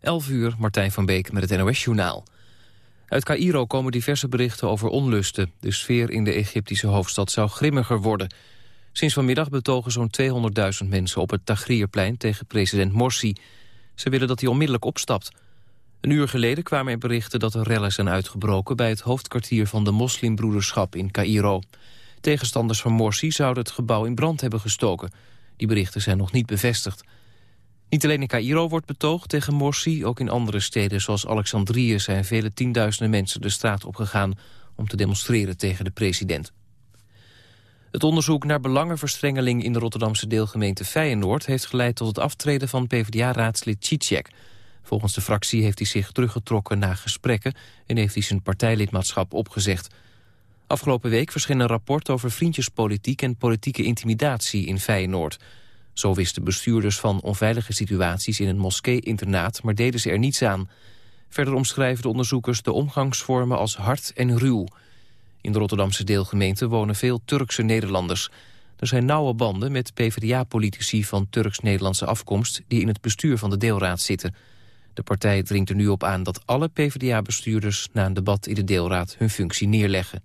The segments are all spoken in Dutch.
11 uur, Martijn van Beek met het NOS-journaal. Uit Cairo komen diverse berichten over onlusten. De sfeer in de Egyptische hoofdstad zou grimmiger worden. Sinds vanmiddag betogen zo'n 200.000 mensen op het Tahrirplein tegen president Morsi. Ze willen dat hij onmiddellijk opstapt. Een uur geleden kwamen er berichten dat er rellen zijn uitgebroken... bij het hoofdkwartier van de moslimbroederschap in Cairo. Tegenstanders van Morsi zouden het gebouw in brand hebben gestoken. Die berichten zijn nog niet bevestigd. Niet alleen in Cairo wordt betoogd tegen Morsi... ook in andere steden zoals Alexandrië zijn vele tienduizenden mensen de straat opgegaan... om te demonstreren tegen de president. Het onderzoek naar belangenverstrengeling in de Rotterdamse deelgemeente Feyenoord... heeft geleid tot het aftreden van PvdA-raadslid Cicek. Volgens de fractie heeft hij zich teruggetrokken na gesprekken... en heeft hij zijn partijlidmaatschap opgezegd. Afgelopen week verscheen een rapport over vriendjespolitiek... en politieke intimidatie in Feyenoord... Zo wisten bestuurders van onveilige situaties in een moskee-internaat... maar deden ze er niets aan. Verder omschrijven de onderzoekers de omgangsvormen als hard en ruw. In de Rotterdamse deelgemeente wonen veel Turkse Nederlanders. Er zijn nauwe banden met PvdA-politici van Turks-Nederlandse afkomst... die in het bestuur van de deelraad zitten. De partij dringt er nu op aan dat alle PvdA-bestuurders... na een debat in de deelraad hun functie neerleggen.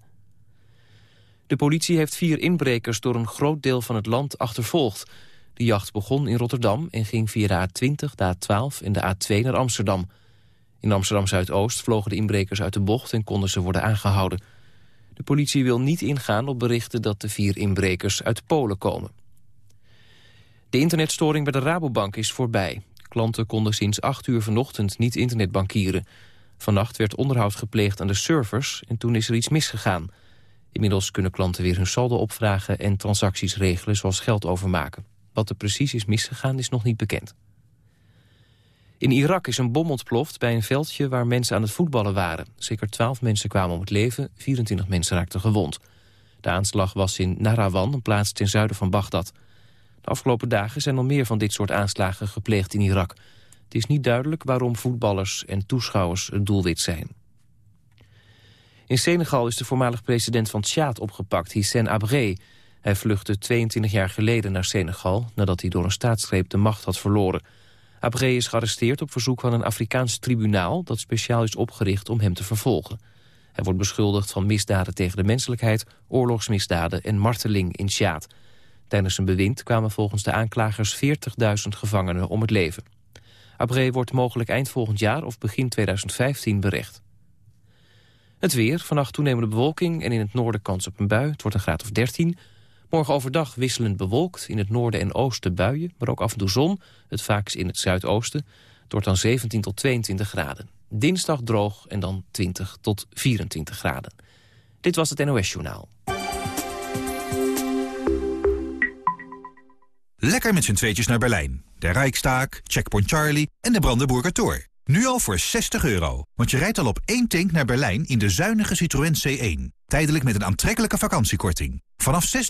De politie heeft vier inbrekers door een groot deel van het land achtervolgd. De jacht begon in Rotterdam en ging via de A20, de A12 en de A2 naar Amsterdam. In Amsterdam-Zuidoost vlogen de inbrekers uit de bocht en konden ze worden aangehouden. De politie wil niet ingaan op berichten dat de vier inbrekers uit Polen komen. De internetstoring bij de Rabobank is voorbij. Klanten konden sinds 8 uur vanochtend niet internetbankieren. Vannacht werd onderhoud gepleegd aan de servers en toen is er iets misgegaan. Inmiddels kunnen klanten weer hun saldo opvragen en transacties regelen zoals geld overmaken. Wat er precies is misgegaan is nog niet bekend. In Irak is een bom ontploft bij een veldje waar mensen aan het voetballen waren. Zeker 12 mensen kwamen om het leven, 24 mensen raakten gewond. De aanslag was in Narawan, een plaats ten zuiden van Bagdad. De afgelopen dagen zijn al meer van dit soort aanslagen gepleegd in Irak. Het is niet duidelijk waarom voetballers en toeschouwers het doelwit zijn. In Senegal is de voormalig president van Tjaad opgepakt, Hissène Abré. Hij vluchtte 22 jaar geleden naar Senegal... nadat hij door een staatsgreep de macht had verloren. Abré is gearresteerd op verzoek van een Afrikaans tribunaal... dat speciaal is opgericht om hem te vervolgen. Hij wordt beschuldigd van misdaden tegen de menselijkheid... oorlogsmisdaden en marteling in Sjaad. Tijdens zijn bewind kwamen volgens de aanklagers 40.000 gevangenen om het leven. Abré wordt mogelijk eind volgend jaar of begin 2015 berecht. Het weer, vannacht toenemende bewolking en in het noorden kans op een bui. Het wordt een graad of 13. Morgen overdag wisselend bewolkt, in het noorden en oosten buien... maar ook af en toe zon, het vaakst in het zuidoosten. Het dan 17 tot 22 graden. Dinsdag droog en dan 20 tot 24 graden. Dit was het NOS Journaal. Lekker met z'n tweetjes naar Berlijn. De Rijkstaak, Checkpoint Charlie en de Brandenburger Tor. Nu al voor 60 euro, want je rijdt al op één tank naar Berlijn in de zuinige Citroën C1. Tijdelijk met een aantrekkelijke vakantiekorting. Vanaf 6.985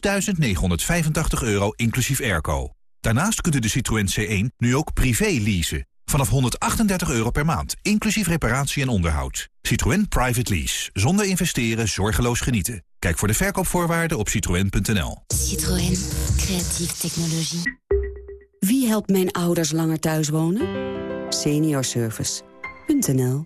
euro inclusief airco. Daarnaast kunt u de Citroën C1 nu ook privé leasen. Vanaf 138 euro per maand, inclusief reparatie en onderhoud. Citroën Private Lease. Zonder investeren, zorgeloos genieten. Kijk voor de verkoopvoorwaarden op citroën.nl. Citroën. Creatieve technologie. Wie helpt mijn ouders langer thuis wonen? Seniorservice.nl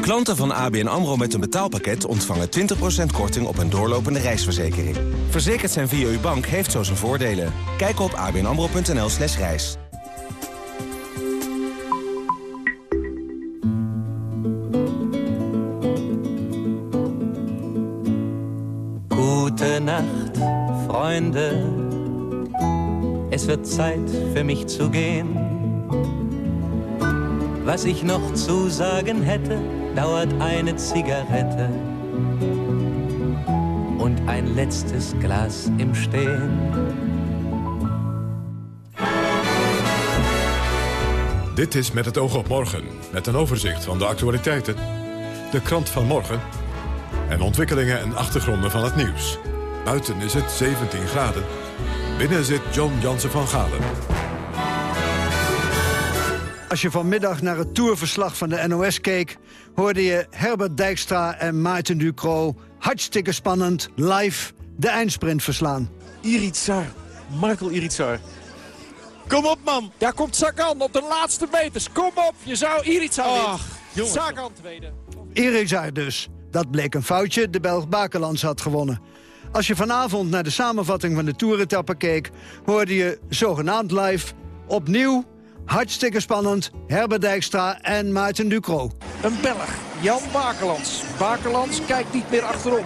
Klanten van ABN AMRO met een betaalpakket ontvangen 20% korting op een doorlopende reisverzekering. Verzekerd zijn via uw bank heeft zo zijn voordelen. Kijk op abnamro.nl slash reis. Gute Nacht, Freunde. Es wird Zeit für mich zu gehen. Was ich noch zu sagen hätte, dauert eine Zigarette und ein letztes Glas im Stehen. Dit is Met het oog op morgen, met een overzicht van de actualiteiten, de krant van morgen en ontwikkelingen en achtergronden van het nieuws. Buiten is het 17 graden. Binnen zit John Jansen van Galen. Als je vanmiddag naar het tourverslag van de NOS keek... hoorde je Herbert Dijkstra en Maarten Ducro... hartstikke spannend, live, de eindsprint verslaan. Iritsar, Michael Iritsar. Kom op, man. Daar komt Sagan op de laatste meters. Kom op, je zou Iritsar winnen. Sagan tweede. Iritsar dus. Dat bleek een foutje, de Belg Bakelands had gewonnen. Als je vanavond naar de samenvatting van de toeretappe keek... hoorde je zogenaamd live opnieuw Hartstikke spannend. Herbert Dijkstra en Maarten Ducro. Een Belg, Jan Bakelands. Bakelands kijkt niet meer achterom.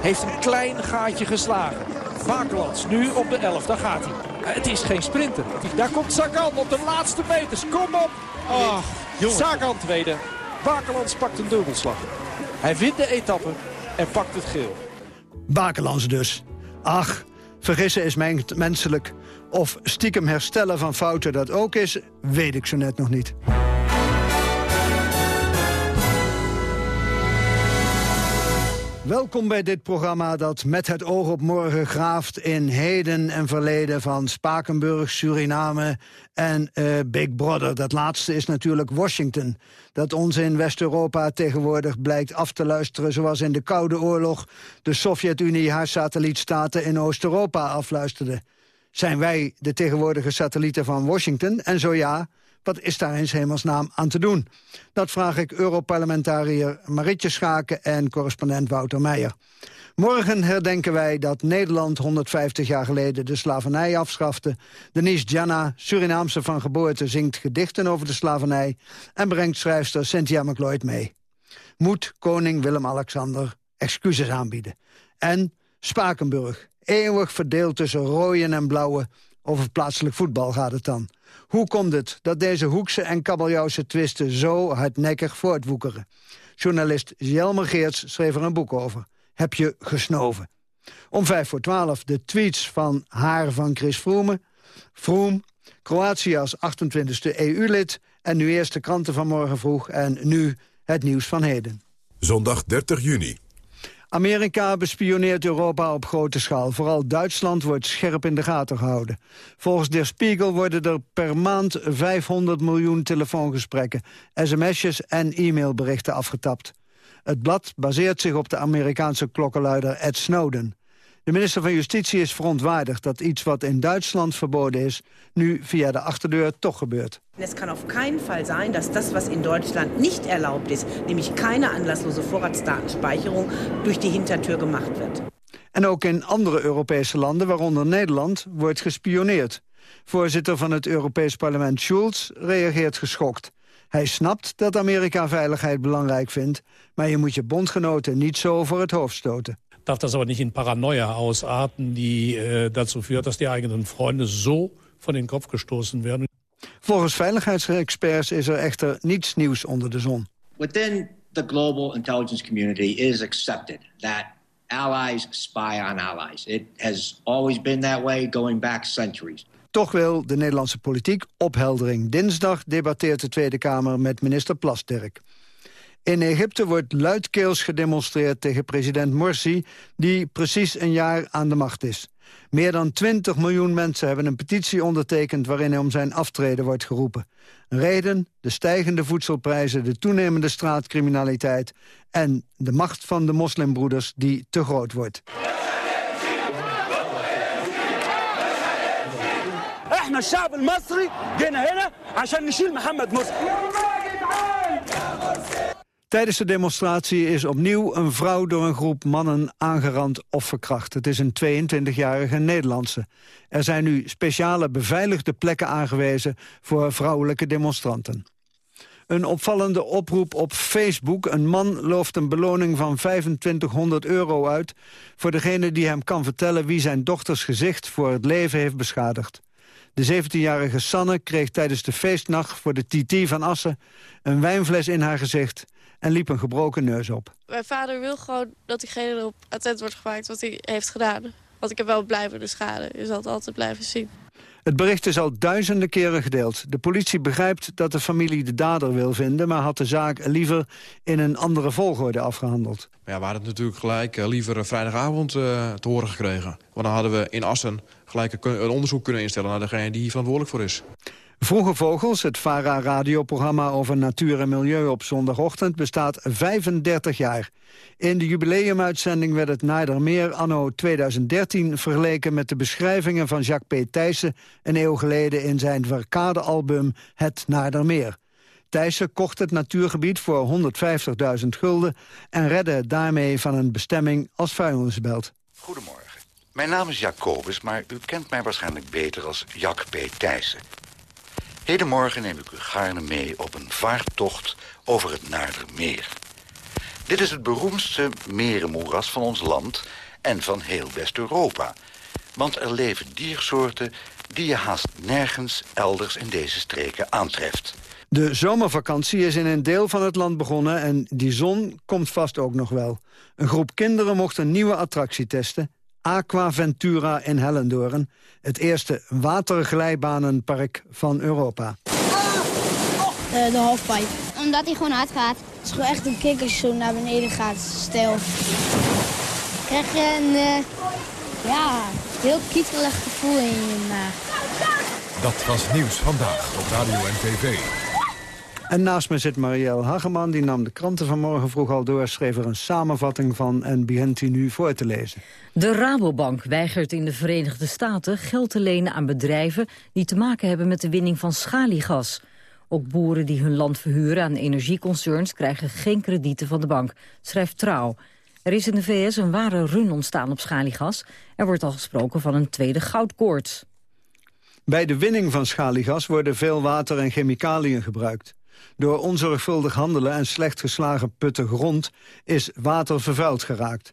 Heeft een klein gaatje geslagen. Bakelands nu op de 11, daar gaat hij. Eh, het is geen sprinter. Daar komt Sagan op de laatste meters. Kom op! Oh, Sagan tweede. Bakelands pakt een dubbelslag. Hij wint de etappe en pakt het geel. Bakelands dus. Ach, vergissen is menselijk. Of stiekem herstellen van fouten dat ook is, weet ik zo net nog niet. Welkom bij dit programma dat met het oog op morgen graaft... in heden en verleden van Spakenburg, Suriname en uh, Big Brother. Dat laatste is natuurlijk Washington. Dat ons in West-Europa tegenwoordig blijkt af te luisteren... zoals in de Koude Oorlog de Sovjet-Unie haar satellietstaten in Oost-Europa afluisterde. Zijn wij de tegenwoordige satellieten van Washington? En zo ja, wat is daar in hemelsnaam aan te doen? Dat vraag ik Europarlementariër Maritje Schaken en correspondent Wouter Meijer. Morgen herdenken wij dat Nederland 150 jaar geleden de slavernij afschafte. Denise Jana, Surinaamse van geboorte, zingt gedichten over de slavernij... en brengt schrijfster Cynthia McLeod mee. Moet koning Willem-Alexander excuses aanbieden. En Spakenburg, eeuwig verdeeld tussen rooien en blauwe. Over plaatselijk voetbal gaat het dan. Hoe komt het dat deze hoekse en kabeljauwse twisten zo hardnekkig voortwoekeren? Journalist Jelmer Geerts schreef er een boek over. Heb je gesnoven? Om vijf voor twaalf de tweets van haar van Chris Froome. Froome, Kroatië als 28e EU-lid... en nu eerst de kranten van morgen vroeg en nu het nieuws van heden. Zondag 30 juni. Amerika bespioneert Europa op grote schaal. Vooral Duitsland wordt scherp in de gaten gehouden. Volgens Der Spiegel worden er per maand 500 miljoen telefoongesprekken... sms'jes en e-mailberichten afgetapt. Het blad baseert zich op de Amerikaanse klokkenluider Ed Snowden. De minister van Justitie is verontwaardigd dat iets wat in Duitsland verboden is... nu via de achterdeur toch gebeurt. Het kan op keinen Fall zijn dat dat was in Duitsland niet erlaubt is... nämlich keine anlassloze Vorratsdatenspeicherung durch die Hintertür gemacht wird. En ook in andere Europese landen, waaronder Nederland, wordt gespioneerd. Voorzitter van het Europees Parlement Schulz reageert geschokt. Hij snapt dat Amerika veiligheid belangrijk vindt... maar je moet je bondgenoten niet zo voor het hoofd stoten darf das aber nicht in Paranoia ausarten, die äh, dazu führt, dass die eigenen Freunde so von den Kopf gestoßen werden. Volgens veiligheidsexperts is er echter niets nieuws onder de zon. Within the global intelligence community is accepted that allies spy on allies. It has always been that way going back centuries. Toch wil de Nederlandse politiek opheldering. Dinsdag debatteert de Tweede Kamer met minister Plasterk. In Egypte wordt luidkeels gedemonstreerd tegen president Morsi... die precies een jaar aan de macht is. Meer dan 20 miljoen mensen hebben een petitie ondertekend... waarin om zijn aftreden wordt geroepen. Reden, de stijgende voedselprijzen, de toenemende straatcriminaliteit... en de macht van de moslimbroeders die te groot wordt. Tijdens de demonstratie is opnieuw een vrouw door een groep mannen aangerand of verkracht. Het is een 22-jarige Nederlandse. Er zijn nu speciale beveiligde plekken aangewezen voor vrouwelijke demonstranten. Een opvallende oproep op Facebook. Een man looft een beloning van 2500 euro uit... voor degene die hem kan vertellen wie zijn dochters gezicht voor het leven heeft beschadigd. De 17-jarige Sanne kreeg tijdens de feestnacht voor de TT van Assen... een wijnfles in haar gezicht en liep een gebroken neus op. Mijn vader wil gewoon dat diegene erop attent wordt gemaakt wat hij heeft gedaan. Want ik heb wel blijvende schade. Je zal het altijd blijven zien. Het bericht is al duizenden keren gedeeld. De politie begrijpt dat de familie de dader wil vinden... maar had de zaak liever in een andere volgorde afgehandeld. Ja, we hadden het natuurlijk gelijk uh, liever vrijdagavond uh, te horen gekregen. Want dan hadden we in Assen gelijk een, een onderzoek kunnen instellen... naar degene die hier verantwoordelijk voor is. Vroege Vogels, het VARA-radioprogramma over natuur en milieu op zondagochtend, bestaat 35 jaar. In de jubileumuitzending werd het Nadermeer anno 2013 vergeleken met de beschrijvingen van Jacques P. Thijssen een eeuw geleden in zijn verkade-album Het Nadermeer. Thijssen kocht het natuurgebied voor 150.000 gulden en redde het daarmee van een bestemming als vuilnisbelt. Goedemorgen. Mijn naam is Jacobus, maar u kent mij waarschijnlijk beter als Jack P. Thijssen. Hedenmorgen neem ik u gaarne mee op een vaartocht over het Naardermeer. Dit is het beroemdste merenmoeras van ons land en van heel West-Europa. Want er leven diersoorten die je haast nergens elders in deze streken aantreft. De zomervakantie is in een deel van het land begonnen en die zon komt vast ook nog wel. Een groep kinderen mocht een nieuwe attractie testen, Aquaventura in Hellendoorn. Het eerste waterglijbanenpark van Europa. Uh, de halfpipe. Omdat hij gewoon hard gaat. Het is gewoon echt een kick als je zo naar beneden gaat. Stel. krijg je een uh, ja, heel kietelig gevoel in je maag. Dat was Nieuws Vandaag op Radio en TV. En naast me zit Marielle Hageman, die nam de kranten vanmorgen vroeg al door... schreef er een samenvatting van en begint hij nu voor te lezen. De Rabobank weigert in de Verenigde Staten geld te lenen aan bedrijven... die te maken hebben met de winning van schaliegas. Ook boeren die hun land verhuren aan energieconcerns... krijgen geen kredieten van de bank, schrijft Trouw. Er is in de VS een ware run ontstaan op schaliegas. Er wordt al gesproken van een tweede goudkoorts. Bij de winning van schaliegas worden veel water en chemicaliën gebruikt. Door onzorgvuldig handelen en slecht geslagen putten grond is water vervuild geraakt.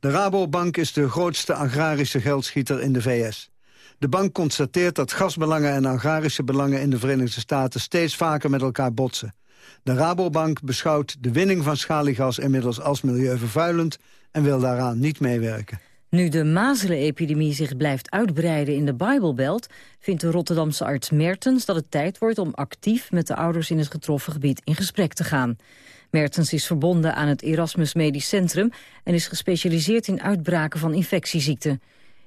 De Rabobank is de grootste agrarische geldschieter in de VS. De bank constateert dat gasbelangen en agrarische belangen in de Verenigde Staten steeds vaker met elkaar botsen. De Rabobank beschouwt de winning van schaliegas inmiddels als milieuvervuilend en wil daaraan niet meewerken. Nu de mazelenepidemie zich blijft uitbreiden in de Bijbelbelt... vindt de Rotterdamse arts Mertens dat het tijd wordt om actief... met de ouders in het getroffen gebied in gesprek te gaan. Mertens is verbonden aan het Erasmus Medisch Centrum... en is gespecialiseerd in uitbraken van infectieziekten.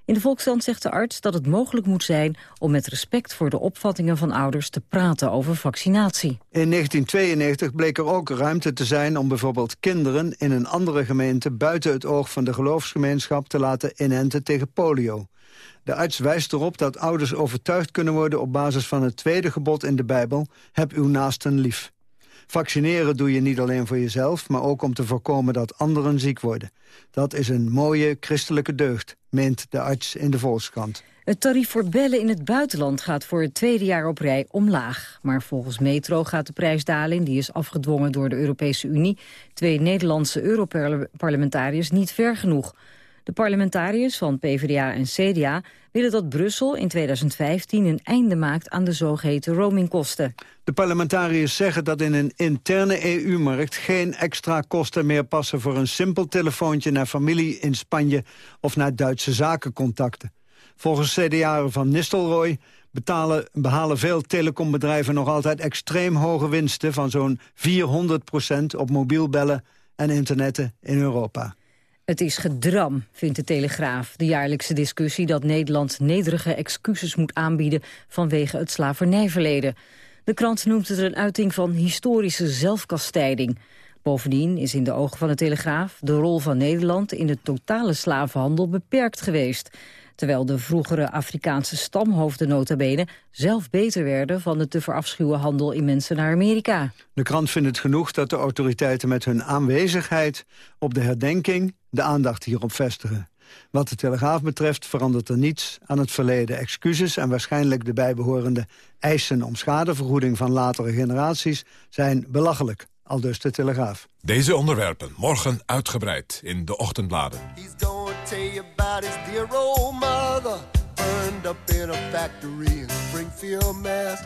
In de Volkskrant zegt de arts dat het mogelijk moet zijn... om met respect voor de opvattingen van ouders te praten over vaccinatie. In 1992 bleek er ook ruimte te zijn om bijvoorbeeld kinderen... in een andere gemeente buiten het oog van de geloofsgemeenschap... te laten inenten tegen polio. De arts wijst erop dat ouders overtuigd kunnen worden... op basis van het tweede gebod in de Bijbel... heb uw naasten lief. Vaccineren doe je niet alleen voor jezelf, maar ook om te voorkomen dat anderen ziek worden. Dat is een mooie christelijke deugd, meent de arts in de Volkskrant. Het tarief voor bellen in het buitenland gaat voor het tweede jaar op rij omlaag. Maar volgens Metro gaat de prijsdaling, die is afgedwongen door de Europese Unie... twee Nederlandse Europarlementariërs niet ver genoeg. De parlementariërs van PvdA en CDA willen dat Brussel in 2015 een einde maakt aan de zogeheten roamingkosten. De parlementariërs zeggen dat in een interne EU-markt geen extra kosten meer passen voor een simpel telefoontje naar familie in Spanje of naar Duitse zakencontacten. Volgens CDA van Nistelrooy betalen, behalen veel telecombedrijven nog altijd extreem hoge winsten van zo'n 400% op mobiel bellen en internetten in Europa. Het is gedram, vindt de Telegraaf. De jaarlijkse discussie dat Nederland nederige excuses moet aanbieden vanwege het slavernijverleden. De krant noemt het een uiting van historische zelfkastijding. Bovendien is in de ogen van de Telegraaf de rol van Nederland in de totale slavenhandel beperkt geweest terwijl de vroegere Afrikaanse stamhoofden notabene zelf beter werden van de te verafschuwen handel in mensen naar Amerika. De krant vindt het genoeg dat de autoriteiten met hun aanwezigheid op de herdenking de aandacht hierop vestigen. Wat de Telegraaf betreft verandert er niets aan het verleden. Excuses en waarschijnlijk de bijbehorende eisen om schadevergoeding van latere generaties zijn belachelijk. Aldus de Telegraaf. Deze onderwerpen morgen uitgebreid in de ochtendbladen. tell you about his dear old mother. turned up in a factory in Springfield, Mass.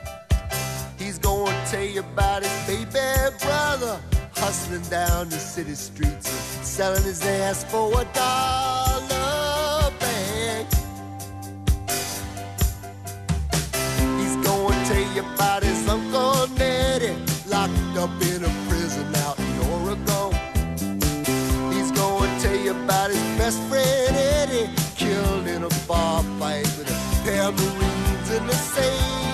He's gonna tell you about his baby brother hustling down the city streets and selling his ass for a dollar bag. He's gonna tell you about his uncle Nettie locked up in a prison out in Oregon. He's gonna tell you about his best friend Eddie killed in a bar fight with a pair of Marines and a sailor.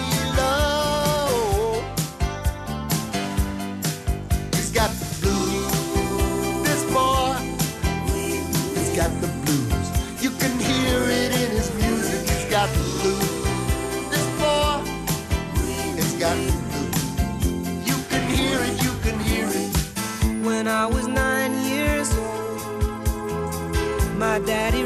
that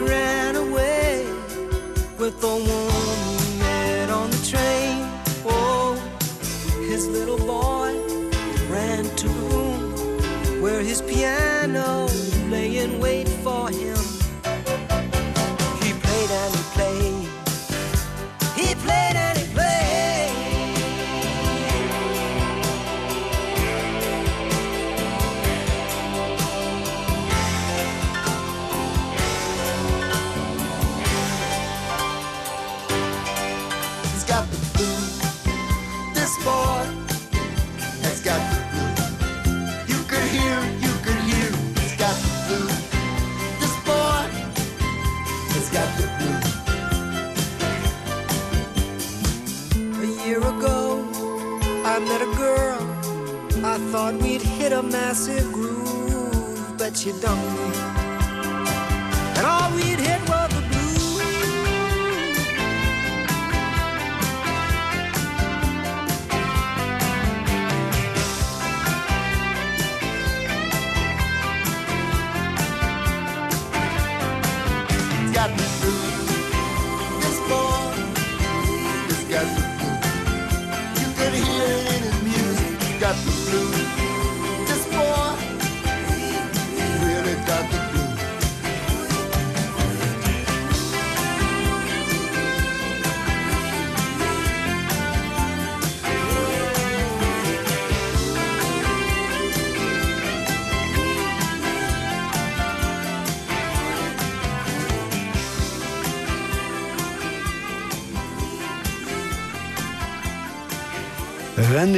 massive groove, but she dumped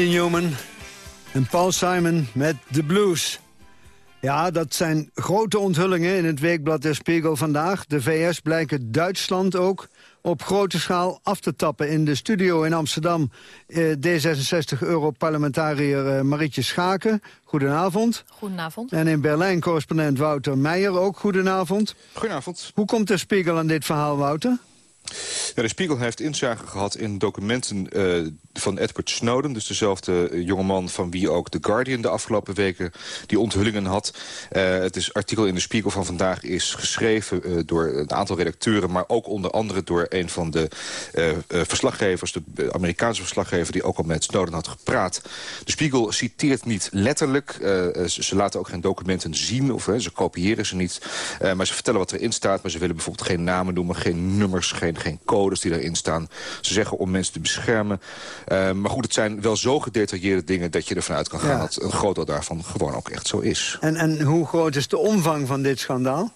Newman en Paul Simon met The Blues. Ja, dat zijn grote onthullingen in het weekblad Der Spiegel vandaag. De VS blijken Duitsland ook op grote schaal af te tappen. In de studio in Amsterdam eh, D66-europarlementariër eh, Marietje Schaken. Goedenavond. Goedenavond. En in Berlijn correspondent Wouter Meijer ook. Goedenavond. Goedenavond. Hoe komt de Spiegel aan dit verhaal, Wouter? De Spiegel heeft inzage gehad in documenten eh, van Edward Snowden. Dus dezelfde eh, jongeman van wie ook The Guardian de afgelopen weken die onthullingen had. Eh, het is artikel in de Spiegel van vandaag is geschreven door een aantal redacteuren... maar ook onder andere door een van de verslaggevers... de Amerikaanse verslaggever die ook al met Snowden had gepraat. De Spiegel citeert niet letterlijk. ze, ze laten ook geen documenten zien of ze kopiëren ze niet. Maar ze vertellen wat erin staat. Maar ze willen bijvoorbeeld geen namen noemen, geen nummers, geen, geen codes die erin staan. Ze zeggen om mensen te beschermen. Eh, maar goed, het zijn wel zo gedetailleerde dingen dat je ervan uit kan gaan... Ja. dat een groot deel daarvan gewoon ook echt zo is. En, en hoe groot is de omvang van dit schandaal?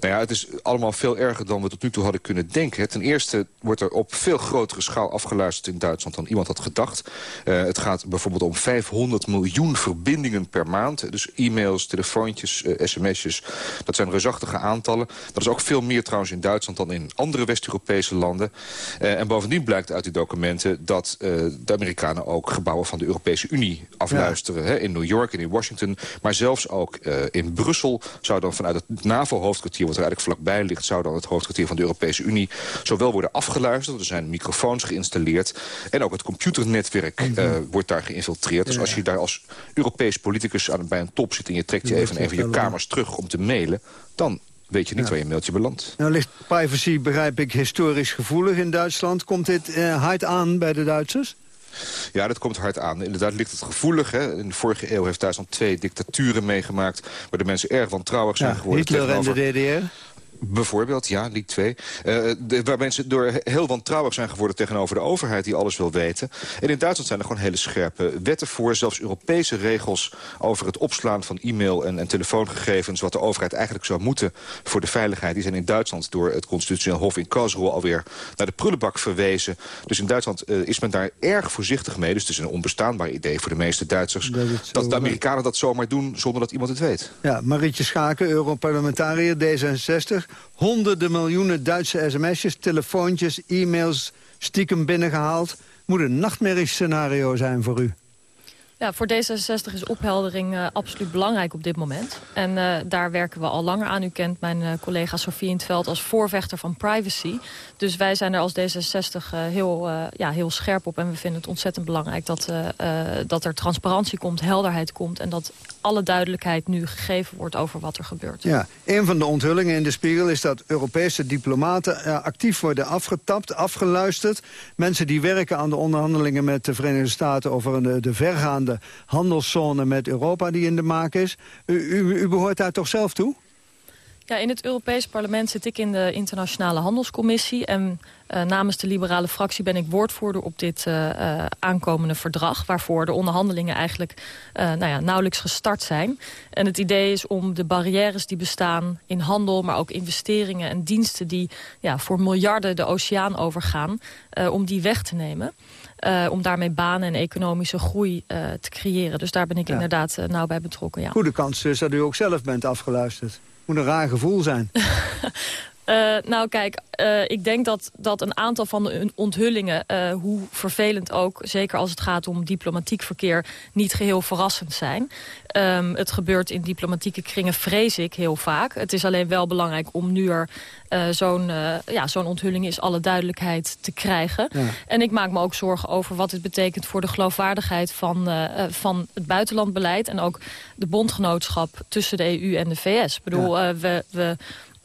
Nou ja, het is allemaal veel erger dan we tot nu toe hadden kunnen denken. Ten eerste wordt er op veel grotere schaal afgeluisterd in Duitsland dan iemand had gedacht. Eh, het gaat bijvoorbeeld om 500 miljoen verbindingen per maand. Dus e-mails, telefoontjes, eh, sms'jes. Dat zijn reusachtige aantallen. Dat is ook veel meer trouwens in Duitsland dan in andere West-Europese landen. Eh, en bovendien blijkt uit die documenten dat de Amerikanen ook gebouwen van de Europese Unie afluisteren. Hè, in New York en in Washington. Maar zelfs ook in Brussel zou dan vanuit het NAVO-hoofdkwartier wat er eigenlijk vlakbij ligt... zou dan het hoofdkwartier van de Europese Unie zowel worden afgeluisterd... er zijn microfoons geïnstalleerd... en ook het computernetwerk eh, wordt daar geïnfiltreerd. Dus als je daar als Europees politicus aan, bij een top zit... en je trekt je even een van je ja. kamers terug om te mailen... dan weet je niet Ja. waar je mailtje belandt. Nou ligt privacy, begrijp ik, historisch gevoelig in Duitsland. Komt dit eh, hard aan bij de Duitsers? Ja, dat komt hard aan. Inderdaad ligt het gevoelig. Hè. In de vorige eeuw heeft Duitsland twee dictaturen meegemaakt... waar de mensen erg wantrouwig zijn Ja, geworden. Hitler en de tegenover- DDR? Bijvoorbeeld, ja, 2. Uh, de, waar mensen door heel wantrouwig zijn geworden tegenover de overheid... die alles wil weten. En in Duitsland zijn er gewoon hele scherpe wetten voor. Zelfs Europese regels over het opslaan van e-mail en, en telefoongegevens... wat de overheid eigenlijk zou moeten voor de veiligheid. Die zijn in Duitsland door het constitutioneel hof in Karlsruhe... alweer naar de prullenbak verwezen. Dus in Duitsland uh, is men daar erg voorzichtig mee. Dus het is een onbestaanbaar idee voor de meeste Duitsers... dat, dat de Amerikanen dat zomaar doen zonder dat iemand het weet. Ja, Marietje Schaken, Europarlementariër D66 honderden miljoenen Duitse sms'jes, telefoontjes, e-mails stiekem binnengehaald. Moet een nachtmerriescenario zijn voor u. Ja, voor D66 is opheldering uh, absoluut belangrijk op dit moment. En uh, daar werken we al langer aan. U kent mijn uh, collega Sofie in het veld als voorvechter van privacy. Dus wij zijn er als D66 heel, ja, heel scherp op. En we vinden het ontzettend belangrijk dat, dat er transparantie komt, helderheid komt... en dat alle duidelijkheid nu gegeven wordt over wat er gebeurt. Ja, een van de onthullingen in de spiegel is dat Europese diplomaten actief worden afgetapt, afgeluisterd. Mensen die werken aan de onderhandelingen met de Verenigde Staten over de, de vergaande de handelszone met Europa die in de maak is. U, u, u behoort daar toch zelf toe? Ja, in het Europees parlement zit ik in de internationale handelscommissie. En uh, namens de liberale fractie ben ik woordvoerder op dit uh, uh, aankomende verdrag. Waarvoor de onderhandelingen eigenlijk nou ja, nauwelijks gestart zijn. En het idee is om de barrières die bestaan in handel... maar ook investeringen en diensten die ja, voor miljarden de oceaan overgaan... om die weg te nemen. Uh, om daarmee banen en economische groei uh, te creëren. Dus daar ben ik ja. inderdaad uh, nauw bij betrokken. Ja. Goede kans dus dat u ook zelf bent afgeluisterd. Moet een raar gevoel zijn. Uh, nou kijk, uh, ik denk dat, dat een aantal van de onthullingen, uh, hoe vervelend ook... zeker als het gaat om diplomatiek verkeer, niet geheel verrassend zijn. Um, het gebeurt in diplomatieke kringen, vrees ik, heel vaak. Het is alleen wel belangrijk om nu er zo'n ja, zo'n onthulling is... alle duidelijkheid te krijgen. Ja. En ik maak me ook zorgen over wat het betekent... voor de geloofwaardigheid van, van het buitenlandbeleid... en ook de bondgenootschap tussen de EU en de VS. Ik bedoel, ja. we... we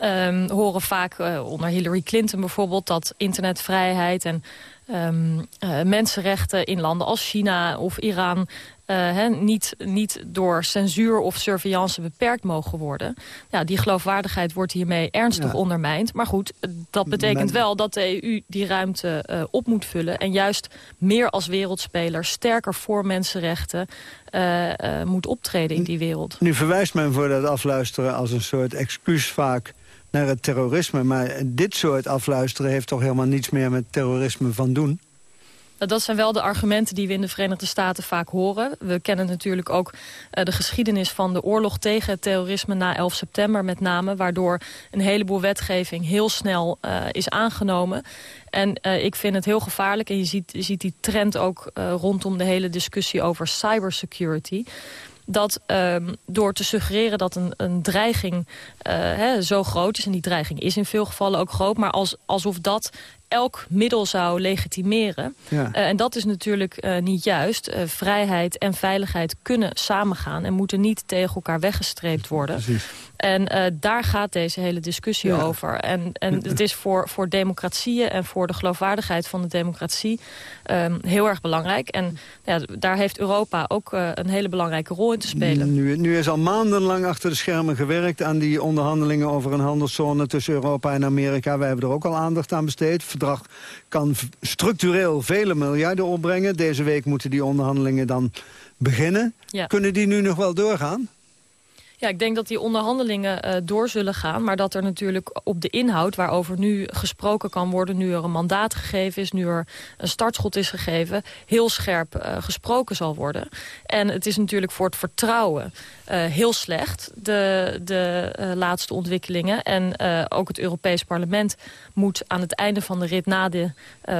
um, horen vaak uh, onder Hillary Clinton bijvoorbeeld... dat internetvrijheid en um, uh, mensenrechten in landen als China of Iran... Uh, he, niet, niet door censuur of surveillance beperkt mogen worden. Ja, die geloofwaardigheid wordt hiermee ernstig ja. ondermijnd. Maar goed, dat betekent Men... wel dat de EU die ruimte uh, op moet vullen... en juist meer als wereldspeler, sterker voor mensenrechten... Uh, moet optreden in die wereld. Nu verwijst men voor dat afluisteren als een soort excuus vaak naar het terrorisme. Maar dit soort afluisteren heeft toch helemaal niets meer met terrorisme van doen? Dat zijn wel de argumenten die we in de Verenigde Staten vaak horen. We kennen natuurlijk ook uh, de geschiedenis van de oorlog tegen terrorisme na 11 september met name. Waardoor een heleboel wetgeving heel snel uh, is aangenomen. En uh, ik vind het heel gevaarlijk en je ziet, je ziet die trend ook rondom de hele discussie over cybersecurity dat um, door te suggereren dat een, een dreiging uh, hè, zo groot is... en die dreiging is in veel gevallen ook groot... maar als, alsof dat elk middel zou legitimeren. Ja. Uh, en dat is natuurlijk uh, niet juist. Uh, vrijheid en veiligheid kunnen samengaan... en moeten niet tegen elkaar weggestreept worden. Precies. En daar gaat deze hele discussie ja. over. En, en het is voor, voor democratieën en voor de geloofwaardigheid van de democratie... Um, heel erg belangrijk. En ja, daar heeft Europa ook een hele belangrijke rol in te spelen. Nu, nu is al maandenlang achter de schermen gewerkt... aan die onderhandelingen over een handelszone tussen Europa en Amerika. Wij hebben er ook al aandacht aan besteed kan structureel vele miljarden opbrengen. Deze week moeten die onderhandelingen dan beginnen. Ja. Kunnen die nu nog wel doorgaan? Ja, ik denk dat die onderhandelingen uh, door zullen gaan. Maar dat er natuurlijk op de inhoud waarover nu gesproken kan worden... nu er een mandaat gegeven is, nu er een startschot is gegeven... heel scherp uh, gesproken zal worden. En het is natuurlijk voor het vertrouwen heel slecht, de, de laatste ontwikkelingen. En ook het Europees Parlement moet aan het einde van de rit... na de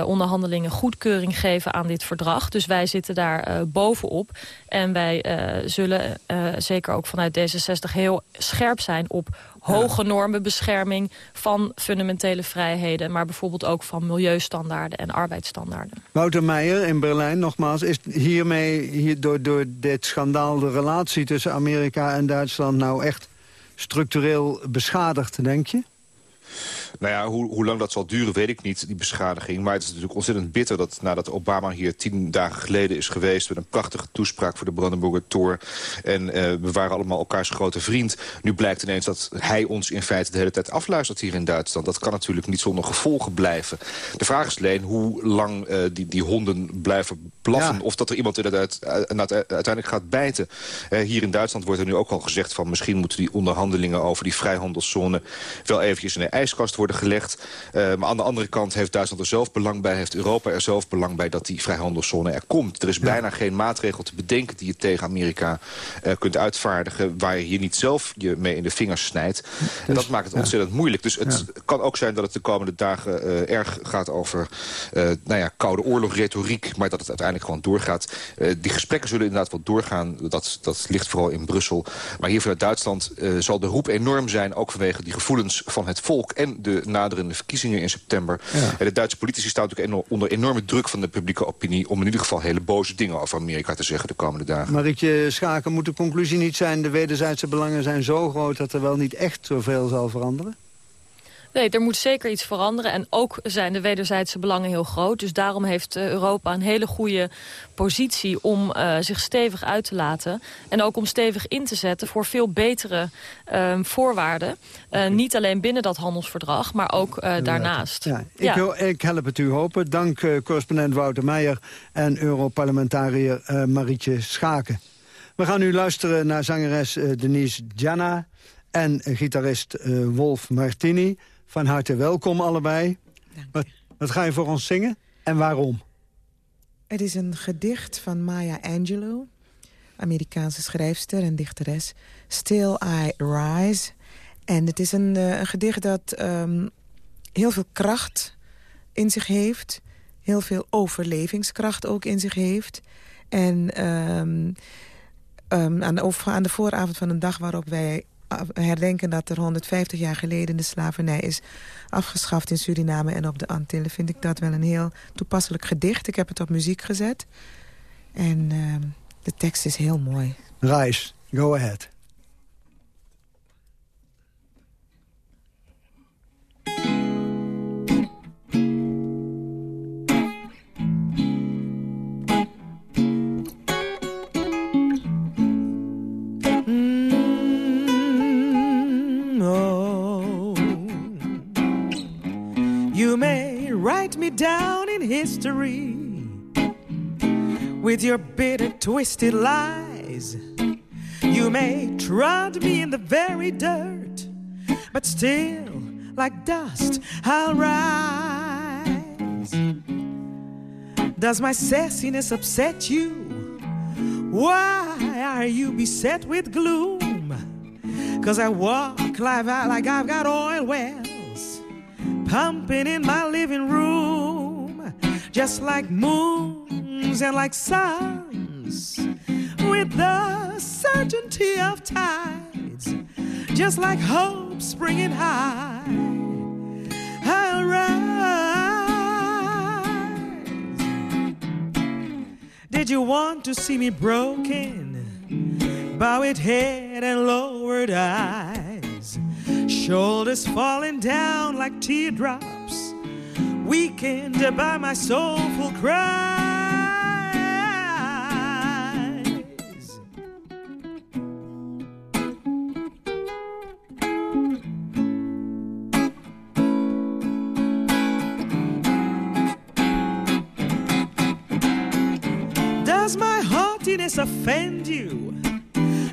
onderhandelingen goedkeuring geven aan dit verdrag. Dus wij zitten daar bovenop. En wij zullen zeker ook vanuit D66 heel scherp zijn op hoge normenbescherming van fundamentele vrijheden... maar bijvoorbeeld ook van milieustandaarden en arbeidsstandaarden. Wouter Meijer in Berlijn, nogmaals, is hiermee hier door, door dit schandaal... de relatie tussen Amerika en Duitsland nou echt structureel beschadigd, denk je? Nou ja, hoe, hoe lang dat zal duren weet ik niet, die beschadiging. Maar het is natuurlijk ontzettend bitter dat nadat Obama hier tien dagen geleden is geweest... met een prachtige toespraak voor de Brandenburger Tor... en uh, we waren allemaal elkaars grote vriend... nu blijkt ineens dat hij ons in feite de hele tijd afluistert hier in Duitsland. Dat kan natuurlijk niet zonder gevolgen blijven. De vraag is alleen hoe lang uh, die, die honden blijven blaffen... of dat er iemand inderdaad uiteindelijk gaat bijten. Uh, hier in Duitsland wordt er nu ook al gezegd van... misschien moeten die onderhandelingen over die vrijhandelszone... wel eventjes in de ijskast worden gelegd. Uh, maar aan de andere kant heeft Duitsland er zelf belang bij... heeft Europa er zelf belang bij dat die vrijhandelszone er komt. Er is bijna geen maatregel te bedenken die je tegen Amerika uh, kunt uitvaardigen... waar je hier niet zelf je mee in de vingers snijdt. Dus, en dat maakt het ontzettend moeilijk. Dus het ja. kan ook zijn dat het de komende dagen uh, erg gaat over... nou ja, koude oorlogretoriek, maar dat het uiteindelijk gewoon doorgaat. die gesprekken zullen inderdaad wel doorgaan. Dat, dat ligt vooral in Brussel. Maar hier vanuit Duitsland zal de roep enorm zijn... ook vanwege die gevoelens van het volk en de naderende verkiezingen in september. Ja. De Duitse politici staan natuurlijk onder enorme druk van de publieke opinie... om in ieder geval hele boze dingen over Amerika te zeggen de komende dagen. Marietje Schaken, moet de conclusie niet zijn... de wederzijdse belangen zijn zo groot dat er wel niet echt zoveel zal veranderen? Nee, er moet zeker iets veranderen. En ook zijn de wederzijdse belangen heel groot. Dus daarom heeft Europa een hele goede positie om uh, zich stevig uit te laten. En ook om stevig in te zetten voor veel betere uh, voorwaarden. Uh, niet alleen binnen dat handelsverdrag, maar ook daarnaast. Ja, ik, ja. ik, help het u hopen. Dank correspondent Wouter Meijer en Europarlementariër Marietje Schaken. We gaan nu luisteren naar zangeres Denise Jana en gitarist Wolf Martini... Van harte welkom allebei. Wat, wat ga je voor ons zingen en waarom? Het is een gedicht van Maya Angelou, Amerikaanse schrijfster en dichteres. Still I Rise. En het is een, uh, een gedicht dat um, heel veel kracht in zich heeft. Heel veel overlevingskracht ook in zich heeft. En um, um, aan, de, aan de vooravond van een dag waarop wij herdenken dat er 150 jaar geleden de slavernij is afgeschaft in Suriname en op de Antillen... vind ik dat wel een heel toepasselijk gedicht. Ik heb het op muziek gezet. En uh, de tekst is heel mooi. Reis, go ahead. Me down in history with your bitter, twisted lies. You may trod me in the very dirt, but still, like dust, I'll rise. Does my sassiness upset you? Why are you beset with gloom? Cause I walk like, like I've got oil wells pumping in my living room, just like moons and like suns, with the certainty of tides, just like hope springing high. I'll rise. Did you want to see me broken, bowed head and lowered eye? Shoulders falling down like teardrops, weakened by my soulful cries. Does my haughtiness offend you?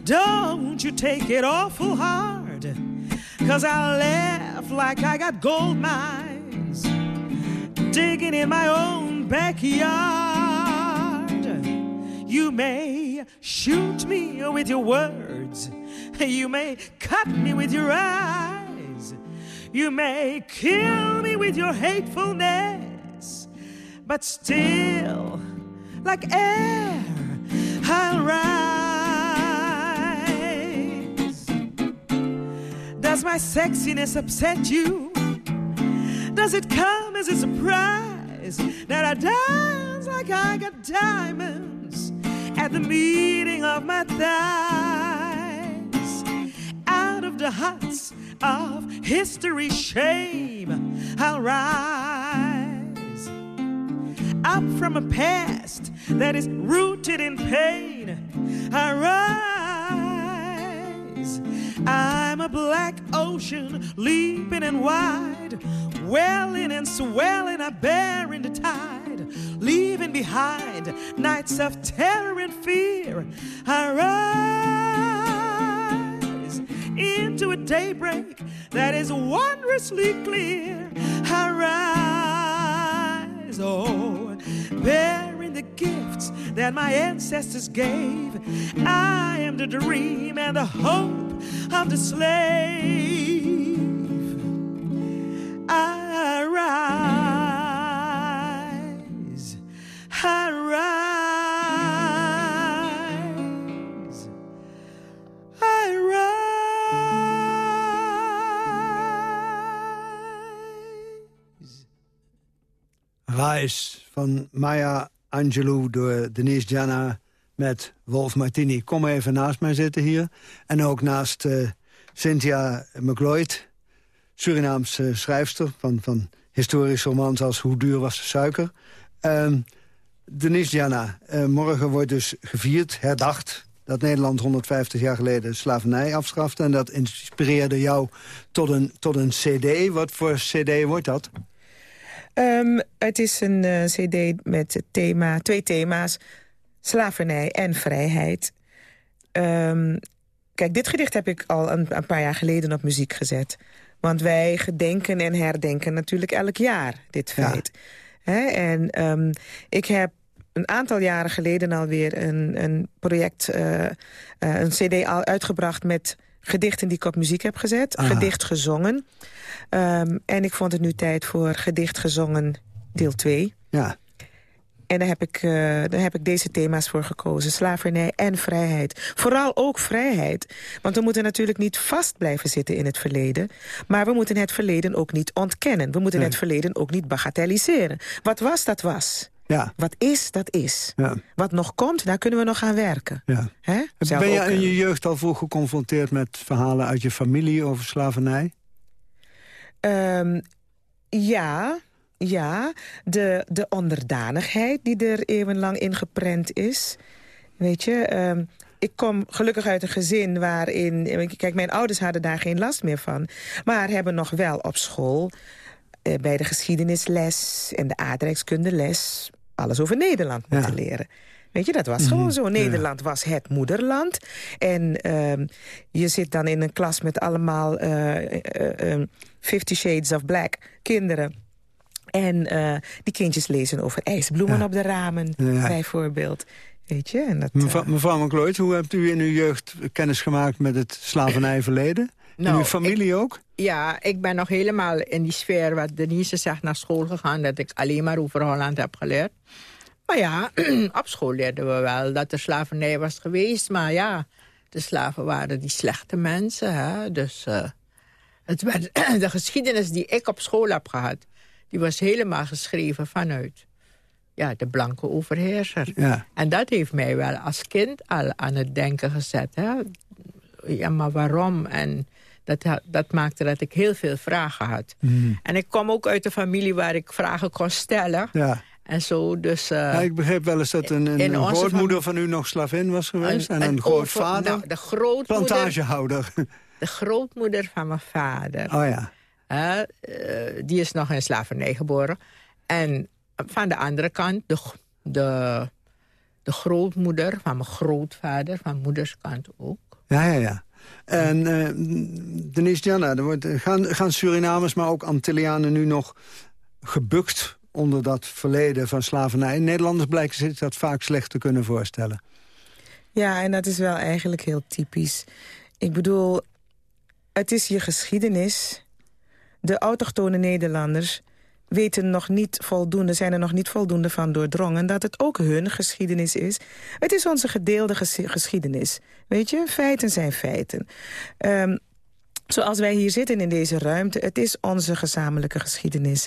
Don't you take it awful hard? Cause I laugh like I got gold mines digging in my own backyard. You may shoot me with your words, you may cut me with your eyes, you may kill me with your hatefulness, but still, like air, I'll rise. Does my sexiness upset you? Does it come as a surprise that I dance like I got diamonds at the meeting of my thighs? Out of the huts of history's shame, I'll rise up from a past that is rooted in pain. I rise. I'm a black ocean leaping and wide, welling and swelling, I bear in the tide, leaving behind nights of terror and fear. I rise into a daybreak that is wondrously clear. I rise, oh, bearing the gifts that my ancestors gave. I am the dream and the hope of the slave. I rise, I rise, I Rise van Maya Angelou door Denise Jana met Wolf Martini. Kom even naast mij zitten hier. En ook naast uh, Cynthia McLeod, Surinaamse schrijfster... van, van historische romans als Hoe duur was de suiker. Uh, Denise Jana, uh, morgen wordt dus gevierd, herdacht... dat Nederland 150 jaar geleden slavernij afschafte... en dat inspireerde jou tot een, tot een cd. Wat voor cd wordt dat? Um, het is een uh, cd met thema, twee thema's. Slavernij en vrijheid. Um, kijk, dit gedicht heb ik al een, een, paar jaar geleden op muziek gezet. Want wij gedenken en herdenken natuurlijk elk jaar dit feit. Ja. en um, ik heb een aantal jaren geleden alweer een, een project, uh, uh, een cd al uitgebracht met gedichten die ik op muziek heb gezet. Aha. Gedicht gezongen. Um, en ik vond het nu tijd voor gedicht gezongen deel 2. Ja. En daar heb, ik, uh, daar heb ik deze thema's voor gekozen. Slavernij en vrijheid. Vooral ook vrijheid. Want we moeten natuurlijk niet vast blijven zitten in het verleden. Maar we moeten het verleden ook niet ontkennen. We moeten nee. het verleden ook niet bagatelliseren. Wat was, dat was. Ja. Wat is, dat is. Ja. Wat nog komt, daar kunnen we nog aan werken. Ja. Hè? Ben je in je jeugd al vroeg geconfronteerd met verhalen uit je familie over slavernij? Um, ja, ja. De, de onderdanigheid die er eeuwenlang ingeprent is. Weet je, um, ik kom gelukkig uit een gezin waarin... Kijk, mijn ouders hadden daar geen last meer van. Maar hebben nog wel op school... Uh, bij de geschiedenisles en de aardrijkskundeles... alles over Nederland ja. moeten leren. Weet je, dat was gewoon mm -hmm. zo. Nederland ja. was het moederland. En uh, je zit dan in een klas met allemaal uh, uh, Fifty Shades of Black kinderen. En die kindjes lezen over ijsbloemen ja. op de ramen, ja. bijvoorbeeld. Weet je? En dat, mevrouw, mevrouw McLeod, hoe hebt u in uw jeugd kennis gemaakt met het slavernijverleden? Nou, in uw familie ik, ook? Ja, ik ben nog helemaal in die sfeer wat Denise zegt naar school gegaan... dat ik alleen maar over Holland heb geleerd. Maar ja, op school leerden we wel dat er slavernij was geweest. Maar ja, de slaven waren die slechte mensen. Hè? Dus uh, het werd, de geschiedenis die ik op school heb gehad... die was helemaal geschreven vanuit ja, de blanke overheerser. Ja. En dat heeft mij wel als kind al aan het denken gezet. Hè? Ja, maar waarom? En dat, dat maakte dat ik heel veel vragen had. Mm. En ik kom ook uit een familie waar ik vragen kon stellen... Ja. En zo, dus... Uh, ja, ik begreep wel eens dat een, een, een grootmoeder van u nog slavin was geweest. Een, en een, een grootvader, nou, de grootmoeder, plantagehouder. De grootmoeder van mijn vader. Oh ja. Uh, uh, die is nog in slavernij geboren. En van de andere kant, de, de, de grootmoeder van mijn grootvader, van moederskant ook. Ja, ja, ja. En uh, Denise Janna, er wordt, gaan, gaan Surinamers, maar ook Antillianen nu nog gebukt onder dat verleden van slavernij. Nederlanders blijken zich dat vaak slecht te kunnen voorstellen. Ja, en dat is wel eigenlijk heel typisch. Ik bedoel, het is je geschiedenis. De autochtone Nederlanders weten nog niet voldoende, zijn er nog niet voldoende van doordrongen... dat het ook hun geschiedenis is. Het is onze gedeelde ges geschiedenis. Weet je, feiten zijn feiten. Um, zoals wij hier zitten in deze ruimte... het is onze gezamenlijke geschiedenis.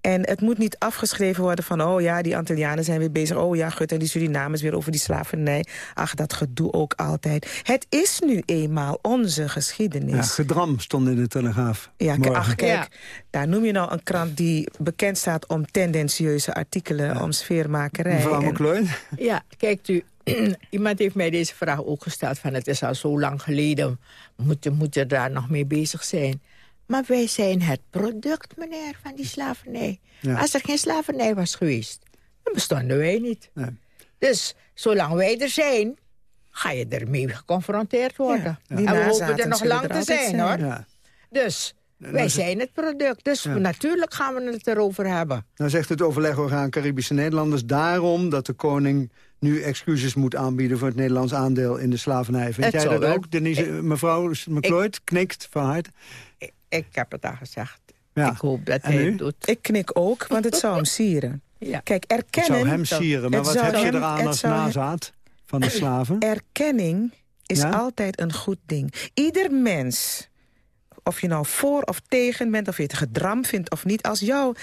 En het moet niet afgeschreven worden van... oh ja, die Antillianen zijn weer bezig. Oh ja, gut, en die Surinamers weer over die slavernij. Ach, dat gedoe ook altijd. Het is nu eenmaal onze geschiedenis. Ja, gedram stond in de Telegraaf. Ja, morgen. ach, kijk, daar noem je nou een krant die bekend staat om tendentieuze artikelen, om sfeermakerij. Mevrouw En- McLeod? Ja, kijkt u, iemand heeft mij deze vraag ook gesteld... van het is al zo lang geleden, moet je, moet je daar nog mee bezig zijn? Maar wij zijn het product, meneer, van die slavernij. Ja. Als er geen slavernij was geweest, dan bestonden wij niet. Dus zolang wij er zijn, ga je ermee geconfronteerd worden. Ja, en we hopen er nog lang er te zijn, zijn. hoor. Ja. Dus En wij het- zijn het product. Dus Ja. natuurlijk gaan we het erover hebben. Nou zegt het overlegorgaan Caribische Nederlanders daarom... dat de koning nu excuses moet aanbieden voor het Nederlands aandeel in de slavernij. Vind Het jij dat wel. ook? Denise, mevrouw McLeod knikt van harte. Ik, ik heb het al gezegd. Ja. Ik hoop dat En hij u? het doet. Ik knik ook, want het zou hem sieren. Ja. Kijk, Het erkennen... zou hem sieren, maar het wat heb je eraan het als nazaat van de slaven? Erkenning is Ja? altijd een goed ding. Ieder mens, of je nou voor of tegen bent... of je het gedram vindt of niet... als jou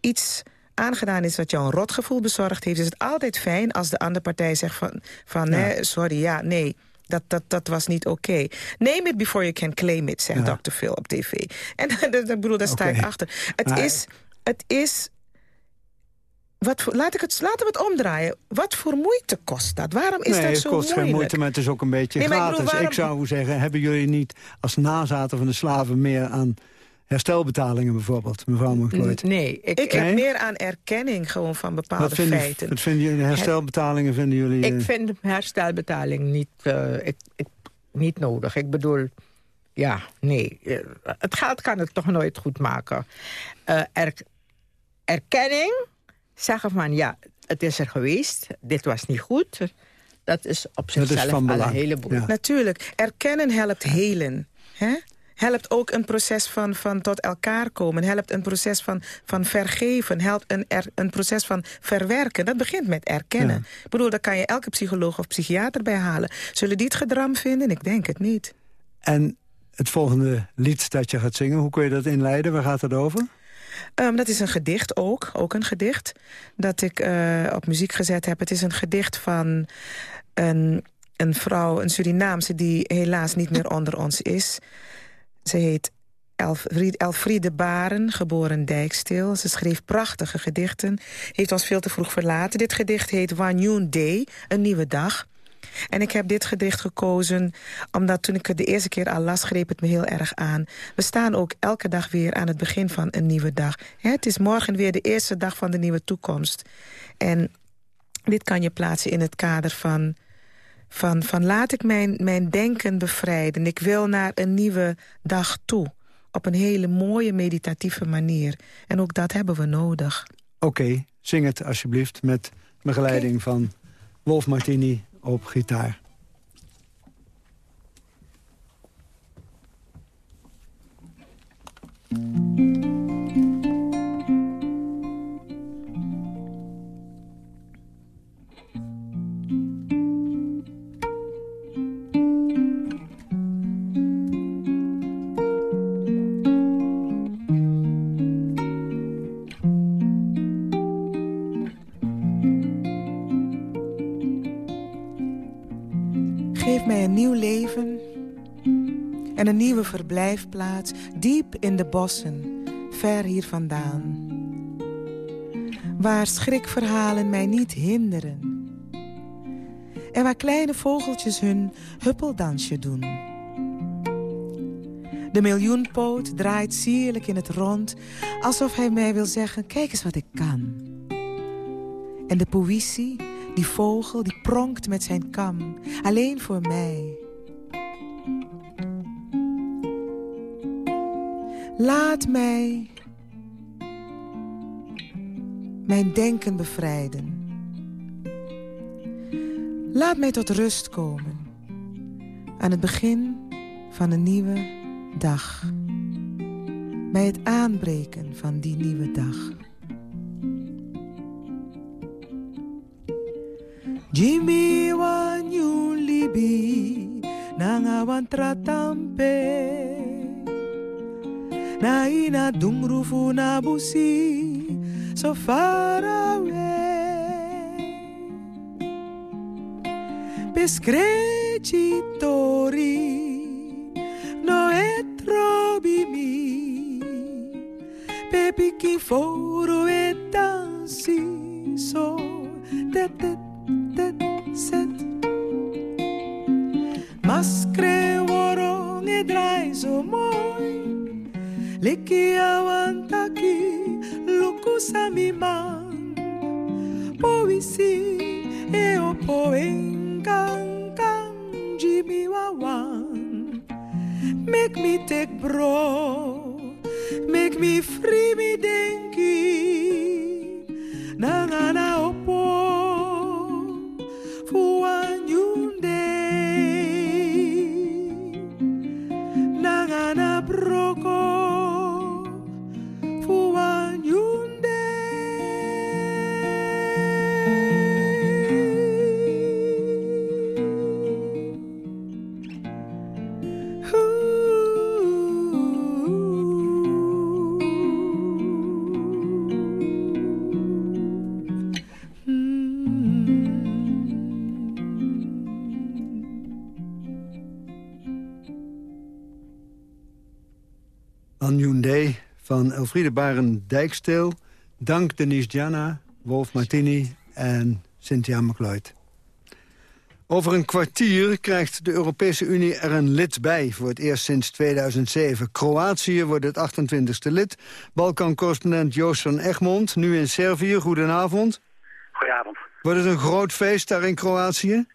iets aangedaan is wat jou een rotgevoel bezorgd heeft... is het altijd fijn als de andere partij zegt van... van Ja. hè, sorry, ja, nee... Dat, dat, dat was niet oké. Name it before you can claim it, zegt Ja. Dr. Phil op tv. En dat, dat bedoel, daar sta ik achter. Het Maar- is... Het is wat voor, laat ik het, laten we het omdraaien. Wat voor moeite kost dat? Waarom is nee, dat het zo kost geen moeilijk? moeite, maar het is ook een beetje Nee, maar ik gratis. bedoel, Ik waarom- zou zeggen, hebben jullie niet als nazaten van de slaven... meer aan herstelbetalingen bijvoorbeeld, mevrouw McLeod? Nee, ik, Ik Nee? heb meer aan erkenning gewoon van bepaalde Wat vinden, feiten. wat vinden jullie, herstelbetalingen vinden jullie... Ik eh, vind herstelbetaling niet, eh, ik, ik, niet nodig. Ik bedoel, ja, nee. eh, Het geld kan het toch nooit goed maken. Eh, er, erkenning, zeggen van ja, het is er geweest. Dit was niet goed. Dat is op zichzelf van al een heleboel. ja. Natuurlijk, erkennen helpt helen. Hè? Helpt ook een proces van, van tot elkaar komen. Helpt een proces van, van vergeven. Helpt een, er, een proces van verwerken. Dat begint met erkennen. Ja. Ik bedoel, daar kan je elke psycholoog of psychiater bij halen. Zullen die het gedram vinden? Ik denk het niet. En het volgende lied dat je gaat zingen, hoe kun je dat inleiden? Waar gaat het over? Ehm, dat is een gedicht ook, ook een gedicht, dat ik eh, op muziek gezet heb. Het is een gedicht van een, een vrouw, een Surinaamse... die helaas niet meer onder ons is. Ze heet Elfriede, Baren, geboren Dijkstil. Ze schreef prachtige gedichten, heeft ons veel te vroeg verlaten. Dit gedicht heet One Day, een nieuwe dag... En ik heb dit gedicht gekozen omdat toen ik het de eerste keer al las... greep het me heel erg aan. We staan ook elke dag weer aan het begin van een nieuwe dag. Het is morgen weer de eerste dag van de nieuwe toekomst. En dit kan je plaatsen in het kader van... van, van laat ik mijn, mijn denken bevrijden. Ik wil naar een nieuwe dag toe. Op een hele mooie meditatieve manier. En ook dat hebben we nodig. Oké, zing het alsjeblieft met begeleiding van Wolf Martini op gitaar. Een nieuw leven en een nieuwe verblijfplaats diep in de bossen, ver hier vandaan. Waar schrikverhalen mij niet hinderen. En waar kleine vogeltjes hun huppeldansje doen. De miljoenpoot draait sierlijk in het rond, alsof hij mij wil zeggen, kijk eens wat ik kan. En de poëzie, die vogel, die pronkt met zijn kam, alleen voor mij. Laat mij mijn denken bevrijden. Laat mij tot rust komen aan het begin van een nieuwe dag. Bij het aanbreken van die nieuwe dag. Jimmy wan libi nanga wan tratampe. Na ina dungrufu na busi, so far away. Pescrecitori, no e trovi mi. Pepi chi foro e dansi, so tet tet Lekeawantaki lokusamiman Poisi eopoenkankan jimiwawan Make me take bro Make me free me denki Elfriede Baren Dijksteel. Dank Denise Jana, Wolf Martini en Cynthia McLeod. Over een kwartier krijgt de Europese Unie er een lid bij... voor het eerst sinds 2007. Kroatië wordt het 28e lid. Balkan-correspondent Joost van Egmond, nu in Servië. Goedenavond. Goedenavond. Wordt het een groot feest daar in Kroatië?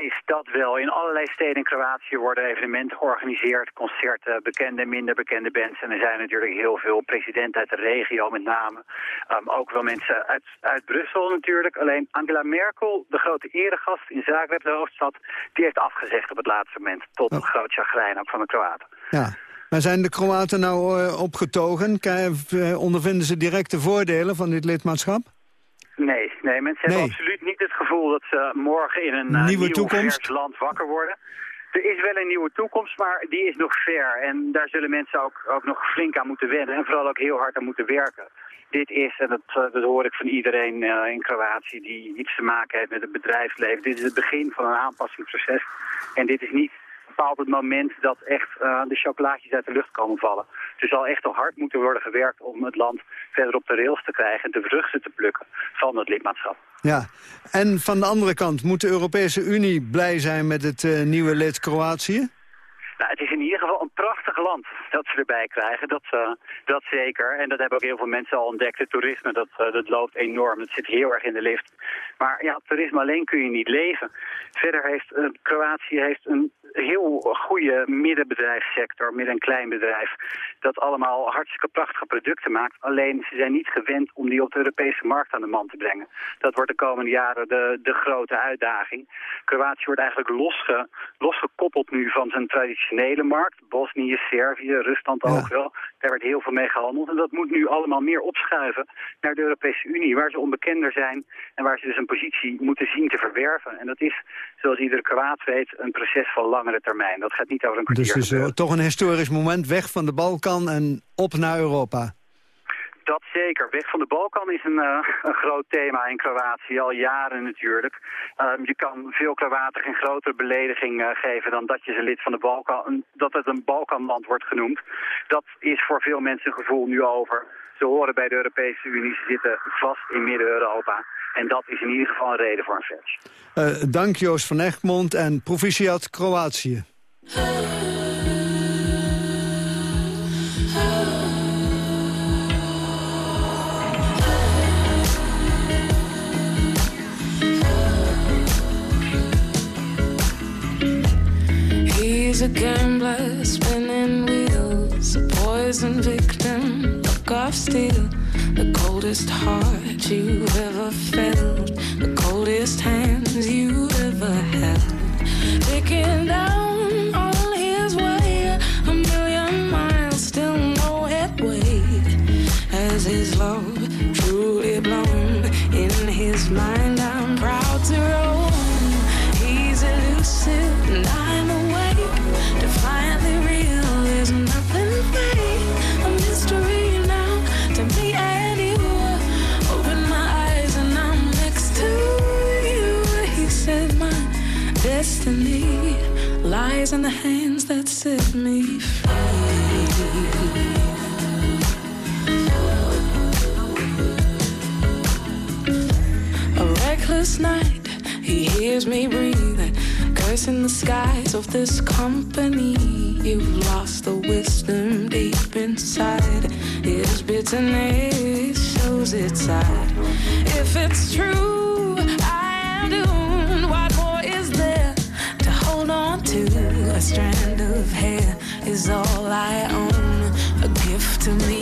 Is dat wel. In allerlei steden in Kroatië worden evenementen georganiseerd, concerten, bekende en minder bekende bands. En er zijn natuurlijk heel veel presidenten uit de regio met name. Ehm, ook wel mensen uit, uit Brussel natuurlijk. Alleen Angela Merkel, de grote eregast in Zagreb, de hoofdstad, die heeft afgezegd op het laatste moment. Tot een groot chagrijn ook van de Kroaten. Ja. Maar zijn de Kroaten nou eh, opgetogen? Eh, ondervinden ze directe voordelen van dit lidmaatschap? Nee, nee, mensen hebben absoluut niet het gevoel dat ze morgen in een eh, Nieuwe nieuw toekomst? land wakker worden. Er is wel een nieuwe toekomst, maar die is nog ver. En daar zullen mensen ook, ook nog flink aan moeten wennen en vooral ook heel hard aan moeten werken. Dit is, en dat, eh, dat hoor ik van iedereen eh, in Kroatië die iets te maken heeft met het bedrijfsleven. Dit is het begin van een aanpassingsproces. En dit is niet bepaald het moment dat echt eh, de chocolaatjes uit de lucht komen vallen. Er zal echt al hard moeten worden gewerkt om het land verder op de rails te krijgen en de vruchten te plukken van het lidmaatschap. Ja. En van de andere kant, moet de Europese Unie blij zijn met het eh, nieuwe lid Kroatië? Nou, het is in ieder geval een prachtig land dat ze erbij krijgen, dat, eh, dat zeker. En dat hebben ook heel veel mensen al ontdekt. Het toerisme, dat, dat loopt enorm. Dat zit heel erg in de lift. Maar ja, op toerisme alleen kun je niet leven. Verder heeft Kroatië heeft een heel goede middenbedrijfssector, midden- en kleinbedrijf, dat allemaal hartstikke prachtige producten maakt. Alleen ze zijn niet gewend om die op de Europese markt aan de man te brengen. Dat wordt de komende jaren de, de grote uitdaging. Kroatië wordt eigenlijk losge, losgekoppeld nu van zijn traditionele markt. Bosnië, Servië, Rusland ook wel. Daar werd heel veel mee gehandeld. En dat moet nu allemaal meer opschuiven naar de Europese Unie, waar ze onbekender zijn en waar ze dus een positie moeten zien te verwerven. En dat is, zoals iedere Kroaat weet, een proces van langere termijn. Dat gaat niet over een kwartier Dus gebeuren. toch een historisch moment weg van de Balkan en op naar Europa. Dat zeker. Weg van de Balkan is een, eh, een groot thema in Kroatië, al jaren natuurlijk. Ehm, je kan veel Kroaten geen grotere belediging eh, geven dan dat je ze lid van de Balkan, dat het een Balkanland wordt genoemd. Dat is voor veel mensen een gevoel nu over. Ze horen bij de Europese Unie, ze zitten vast in Midden-Europa. En dat is in ieder geval een reden voor een vers. Eh, dank Joost van Egmond en proficiat Kroatië. He's a gambler spinning wheels, a poison victim, a golf steel, the coldest heart you've ever felt, the coldest hands you've ever held. Taking down on his way, a million miles, still no headway. As his love truly blown in his mind, I'm proud to in the hands that set me free. A reckless night, he hears me breathing, cursing the skies of this company. You've lost the wisdom deep inside. His bitterness shows its side. If it's true, is all I own. A gift to me,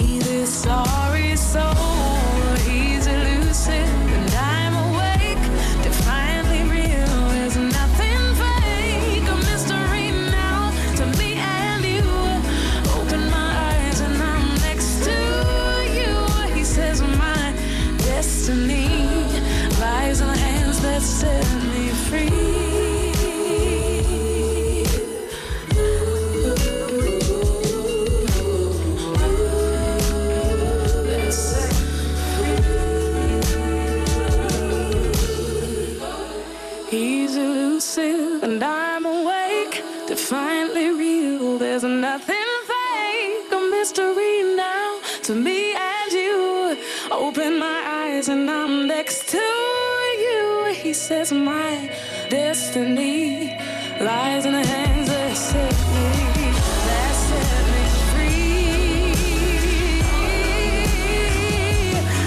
you. He my destiny lies in the hands that set me, that set me free.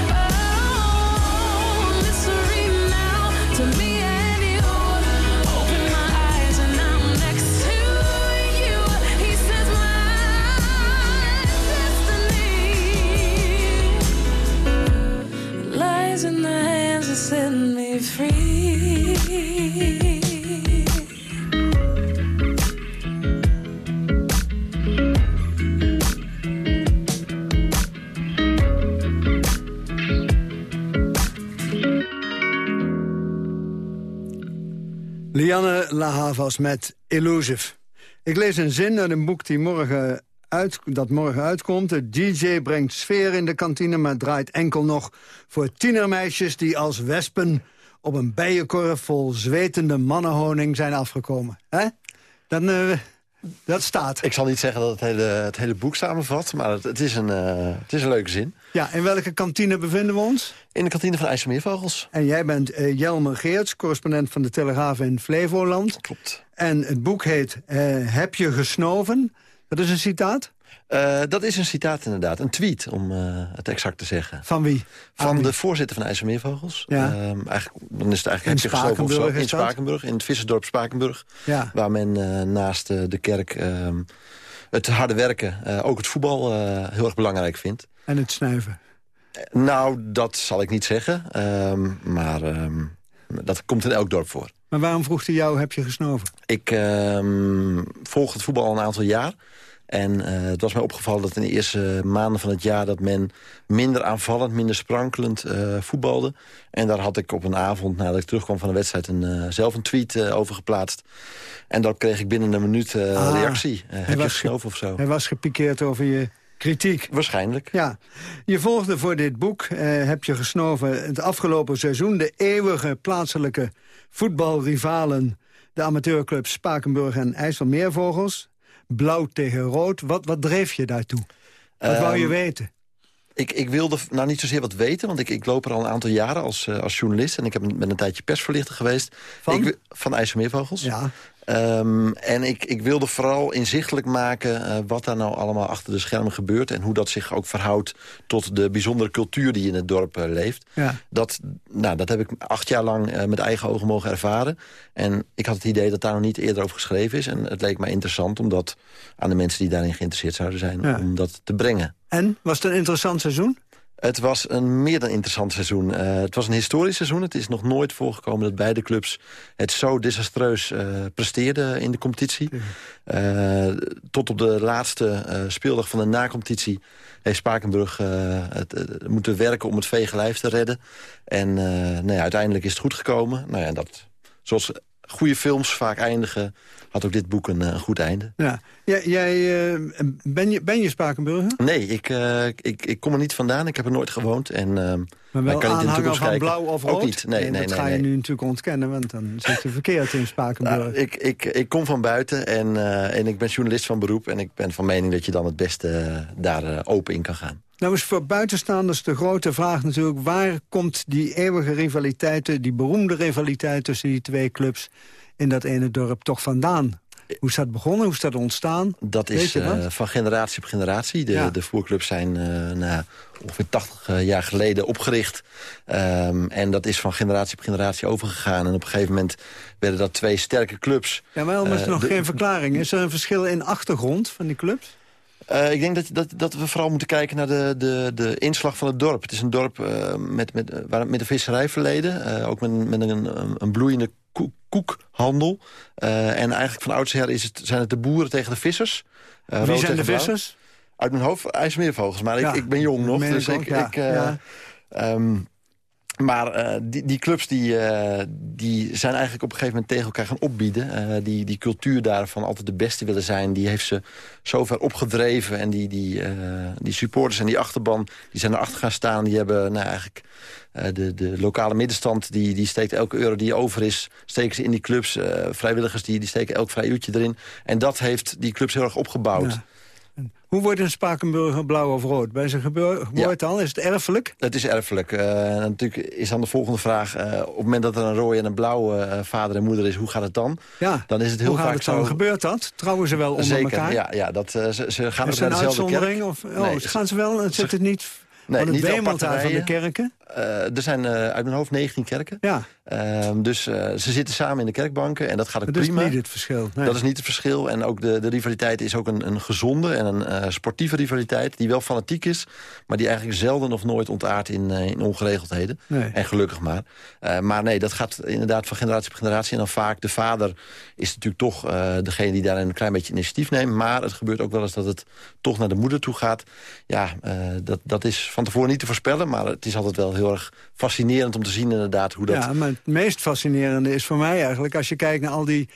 Oh, mystery now to me and you. Open Lianne Lahavas met Illusive. Ik lees een zin uit een boek die morgen uit, dat morgen uitkomt. De DJ brengt sfeer in de kantine, maar draait enkel nog voor tienermeisjes... die als wespen op een bijenkorf vol zwetende mannenhoning zijn afgekomen. Hè? Dan, eh, dat staat. Ik zal niet zeggen dat het hele, het hele boek samenvat, maar het, het is een, eh, het is een leuke zin. Ja, in welke kantine bevinden we ons? In de kantine van IJsselmeervogels. En jij bent eh, Jelmer Geerts, correspondent van de Telegraaf in Flevoland. Klopt. En het boek heet eh, Heb je gesnoven? Dat is een citaat? Eh, dat is een citaat inderdaad, een tweet om eh, het exact te zeggen. Van wie? Van de voorzitter van IJsselmeervogels. Ja. Ehm, eigenlijk, dan is het eigenlijk In of zo. Spakenburg In? Spakenburg, in het vissersdorp Spakenburg. Ja. Waar men eh, naast de kerk ehm, het harde werken, ook het voetbal heel erg belangrijk vindt. En het snuiven. Nou, dat zal ik niet zeggen. ehm, maar dat komt in elk dorp voor. Maar waarom vroeg hij jou, heb je gesnoven? Ik volg het voetbal al een aantal jaar. En eh, het was mij opgevallen dat in de eerste maanden van het jaar... dat men minder aanvallend, minder sprankelend eh, voetbalde. En daar had ik op een avond, nadat ik terugkwam van de wedstrijd... Een, eh, zelf een tweet over geplaatst. En dan kreeg ik binnen een minuut Ah, reactie. Heb je gesnoven of zo? Hij was gepikeerd over je kritiek. Waarschijnlijk. Ja. Je volgde voor dit boek, eh, heb je gesnoven... het afgelopen seizoen de eeuwige plaatselijke voetbalrivalen... de amateurclubs Spakenburg en IJsselmeervogels. Blauw tegen rood. Wat, wat dreef je daartoe? Wat wou je Ehm, weten? Ik, ik wilde nou niet zozeer wat weten, want ik, ik loop er al een aantal jaren als, eh, als journalist. En ik heb, ben een tijdje persverlichter geweest. Van? Ik, van IJsselmeervogels. Ja. Ehm, en ik, ik wilde vooral inzichtelijk maken eh, wat daar nou allemaal achter de schermen gebeurt... en hoe dat zich ook verhoudt tot de bijzondere cultuur die in het dorp eh, leeft. Ja. Dat, nou, dat heb ik acht jaar lang eh, met eigen ogen mogen ervaren. En ik had het idee dat daar nog niet eerder over geschreven is. En het leek mij interessant om dat aan de mensen die daarin geïnteresseerd zouden zijn... Ja. om dat te brengen. En, was het een interessant seizoen? Het was een meer dan interessant seizoen. Eh, het was een historisch seizoen. Het is nog nooit voorgekomen dat beide clubs het zo desastreus eh, presteerden in de competitie. Eh, tot op de laatste speeldag van de nacompetitie heeft Spakenburg het, eh, moeten werken om het vege lijf te redden. En nou ja, uiteindelijk is het goed gekomen. Nou ja, dat, zoals goede films vaak eindigen... had ook dit boek een, een goed einde. Ja. Jij, jij, uh, ben, je, ben je Spakenburger? Nee, ik, uh, ik, ik kom er niet vandaan. Ik heb er nooit gewoond. En, uh, maar wel kan aanhanger van blauw of rood? Ook niet. Nee, nee, dat nee, ga je nu natuurlijk ontkennen, want dan zit je verkeerd in Spakenburg. Nou, ik, ik, ik kom van buiten en, en ik ben journalist van beroep. En ik ben van mening dat je dan het beste daar open in kan gaan. Nou is voor buitenstaanders de grote vraag natuurlijk... waar komt die eeuwige rivaliteit, die beroemde rivaliteit... tussen die twee clubs in dat ene dorp toch vandaan? Hoe is dat begonnen? Hoe is dat ontstaan? Dat is uh, van generatie op generatie. De, ja. de voerclubs zijn uh, nou, ongeveer 80 jaar geleden opgericht. Um, en dat is van generatie op generatie overgegaan. En op een gegeven moment werden dat twee sterke clubs. Ja, maar is er uh, nog de, geen verklaring. Is er een verschil in achtergrond van die clubs? Uh, ik denk dat, dat, dat we vooral moeten kijken naar de, de, de inslag van het dorp. Het is een dorp uh, met, met, waar, met een visserijverleden. Uh, ook met, met een, een, bloeiende koek, koekhandel. en eigenlijk van oudsher is het, zijn het de boeren tegen de vissers. Wie zijn de vissers? Uit mijn hoofd IJsmeervogels. Maar ja, ik, ik ben jong nog. Dus ik, ja. ik, ja. um, maar uh, die, die, clubs die, uh, die zijn eigenlijk op een gegeven moment tegen elkaar gaan opbieden. Uh, die, die cultuur daarvan altijd de beste willen zijn, die heeft ze zover opgedreven. En die, die, die supporters en die achterban die zijn erachter gaan staan. Die hebben nou, eigenlijk de, de lokale middenstand, die, die steekt elke euro die over is... steken ze in die clubs. vrijwilligers die, die steken elk vrij uurtje erin. En dat heeft die clubs heel erg opgebouwd. Hoe wordt een Spakenburger blauw of rood? Bij zijn geboorte al? Is het erfelijk? Het is erfelijk. Uh, natuurlijk is dan de volgende vraag... Uh, op het moment dat er een rode en een blauwe uh, vader en moeder is... hoe gaat het dan? Ja. Dan is het heel hoe gaat vaak het dan? zo... Gebeurt dat? Trouwen ze wel onder Zeker, elkaar? Ja, ja dat, ze, ze gaan ook naar dezelfde kerk. Of, oh, nee, gaan ze wel? Het zit het niet... Nee, het niet van de kerken? Uh, er zijn uh, uit mijn hoofd 19 kerken. Ja. Uh, dus ze zitten samen in de kerkbanken en dat gaat ook dat prima. Dat is niet het verschil. Nee. Dat is niet het verschil. En ook de, de rivaliteit is ook een, een gezonde en een sportieve rivaliteit... die wel fanatiek is, maar die eigenlijk zelden of nooit ontaart in, in ongeregeldheden. Nee. En gelukkig maar. maar nee, dat gaat inderdaad van generatie op generatie. En dan vaak de vader is natuurlijk toch degene die daar een klein beetje initiatief neemt. Maar het gebeurt ook wel eens dat het toch naar de moeder toe gaat. Ja, dat, dat is van tevoren niet te voorspellen, maar het is altijd wel heel erg fascinerend om te zien inderdaad hoe dat... Ja, maar het meest fascinerende is voor mij eigenlijk... als je kijkt naar al die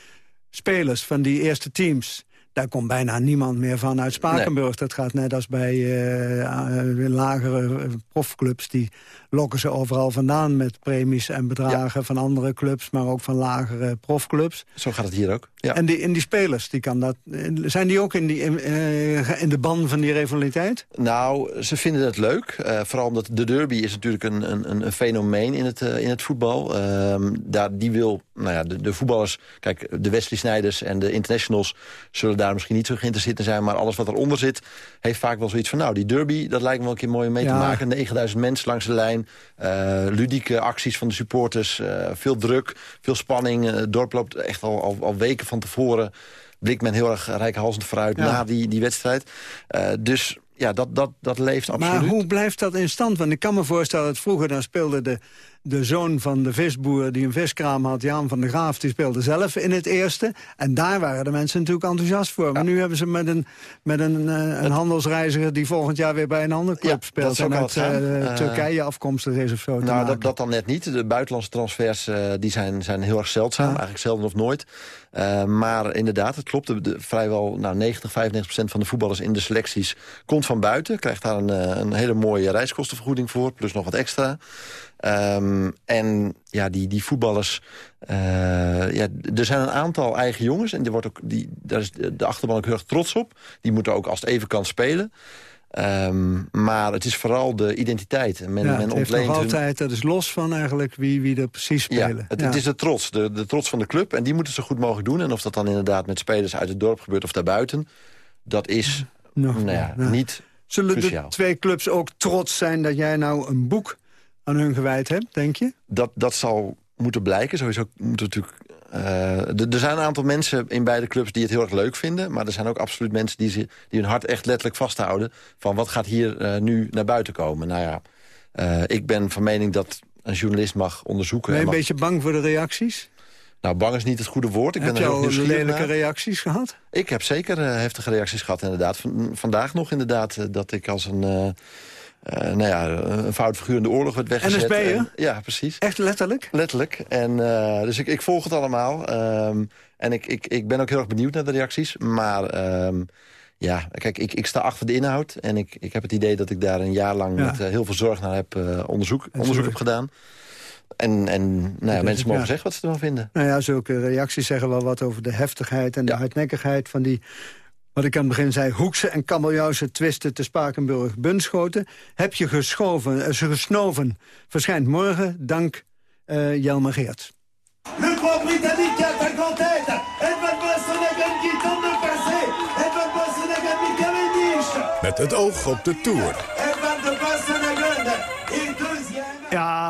spelers van die eerste teams... daar komt bijna niemand meer van uit Spakenburg. Nee. Dat gaat net als bij uh, lagere profclubs. Die lokken ze overal vandaan met premies en bedragen ja. van andere clubs... maar ook van lagere profclubs. Zo gaat het hier ook. Ja. En, die, en die spelers, die kan dat, zijn die ook in, die, in, uh, in de ban van die rivaliteit? Nou, ze vinden het leuk. Uh, vooral omdat de derby is natuurlijk een, een, een fenomeen in het, in het voetbal. Uh, daar, die wil, nou ja, de, de voetballers... Kijk, de Wesley Snijders en de internationals... zullen daar misschien niet zo geïnteresseerd in zijn... maar alles wat eronder zit, heeft vaak wel zoiets van... nou, die derby, dat lijkt me wel een keer mooi om mee ja. te maken. 9000 mensen langs de lijn. ludieke acties van de supporters. veel druk, veel spanning. het dorp loopt echt al, al, al weken van van tevoren blikt men heel erg rijkhalsend vooruit ja. na die, die wedstrijd. Uh, dus ja, dat, dat, dat leeft absoluut. Maar hoe blijft dat in stand? Want ik kan me voorstellen dat vroeger dan speelde de, de zoon van de visboer die een viskraam had, Jan van der Graaf, die speelde zelf in het eerste. En daar waren de mensen natuurlijk enthousiast voor. Maar ja. nu hebben ze met een, met een, uh, een handelsreiziger die volgend jaar weer bij een andere club ja, speelt. En uit uh, Turkije afkomstig is of zo. Nou, dat, dat dan net niet. De buitenlandse transfers uh, die zijn, zijn heel erg zeldzaam. Ja. Eigenlijk zelden of nooit. Maar inderdaad, het klopt. De, de, vrijwel nou, 90, 95 procent van de voetballers in de selecties komt van buiten. Krijgt daar een, een hele mooie reiskostenvergoeding voor. Plus nog wat extra. Um, en ja, die, die voetballers... Uh, ja, er zijn een aantal eigen jongens. En die wordt ook, die, daar is de achterban ook heel erg trots op. Die moeten ook als het even kan spelen. Um, maar het is vooral de identiteit. Men, ja, men het heeft nog altijd, dat is los van eigenlijk wie, wie er precies spelen. Ja, het, ja. het is de trots, de, de trots van de club. En die moeten ze goed mogelijk doen. En of dat dan inderdaad met spelers uit het dorp gebeurt of daarbuiten... dat is nog nou ja, nou. niet Zullen cruciaal. de twee clubs ook trots zijn dat jij nou een boek aan hun gewijd hebt, denk je? Dat, dat zal moeten blijken. Sowieso moet natuurlijk... Uh, er zijn een aantal mensen in beide clubs die het heel erg leuk vinden. Maar er zijn ook absoluut mensen die, ze, die hun hart echt letterlijk vasthouden. Van wat gaat hier uh, nu naar buiten komen? Nou ja, uh, ik ben van mening dat een journalist mag onderzoeken. Ben je mag... een beetje bang voor de reacties? Nou, bang is niet het goede woord. Ik heb ben je al lelijke naar. reacties gehad? Ik heb zeker heftige reacties gehad, inderdaad. V vandaag nog inderdaad, dat ik als een... uh, nou ja, een fout figuur in de oorlog werd weggezet. NSB'er? En, ja, precies. Echt letterlijk? Letterlijk. En, uh, dus ik, ik volg het allemaal. Um, en ik, ik, ik ben ook heel erg benieuwd naar de reacties. Maar um, ja, kijk, ik, ik sta achter de inhoud. En ik, ik heb het idee dat ik daar een jaar lang ja. met uh, heel veel zorg naar heb onderzoek, onderzoek heb gedaan. En, en nou ja, mensen mogen ja. zeggen wat ze ervan vinden. Nou ja, zulke reacties zeggen wel wat over de heftigheid en de hardnekkigheid van die wat ik aan het begin zei, Hoekse en kabeljauwse twisten te Spakenburg-Bunschoten. Heb je geschoven, uh, gesnoven, verschijnt morgen, dank uh, Jelmer Geert. Le Grand Britannique à 50 tête, Edward Bossenagan qui tente de passer, Edward Bossenagan die Cavendish. Met het oog op de Tour.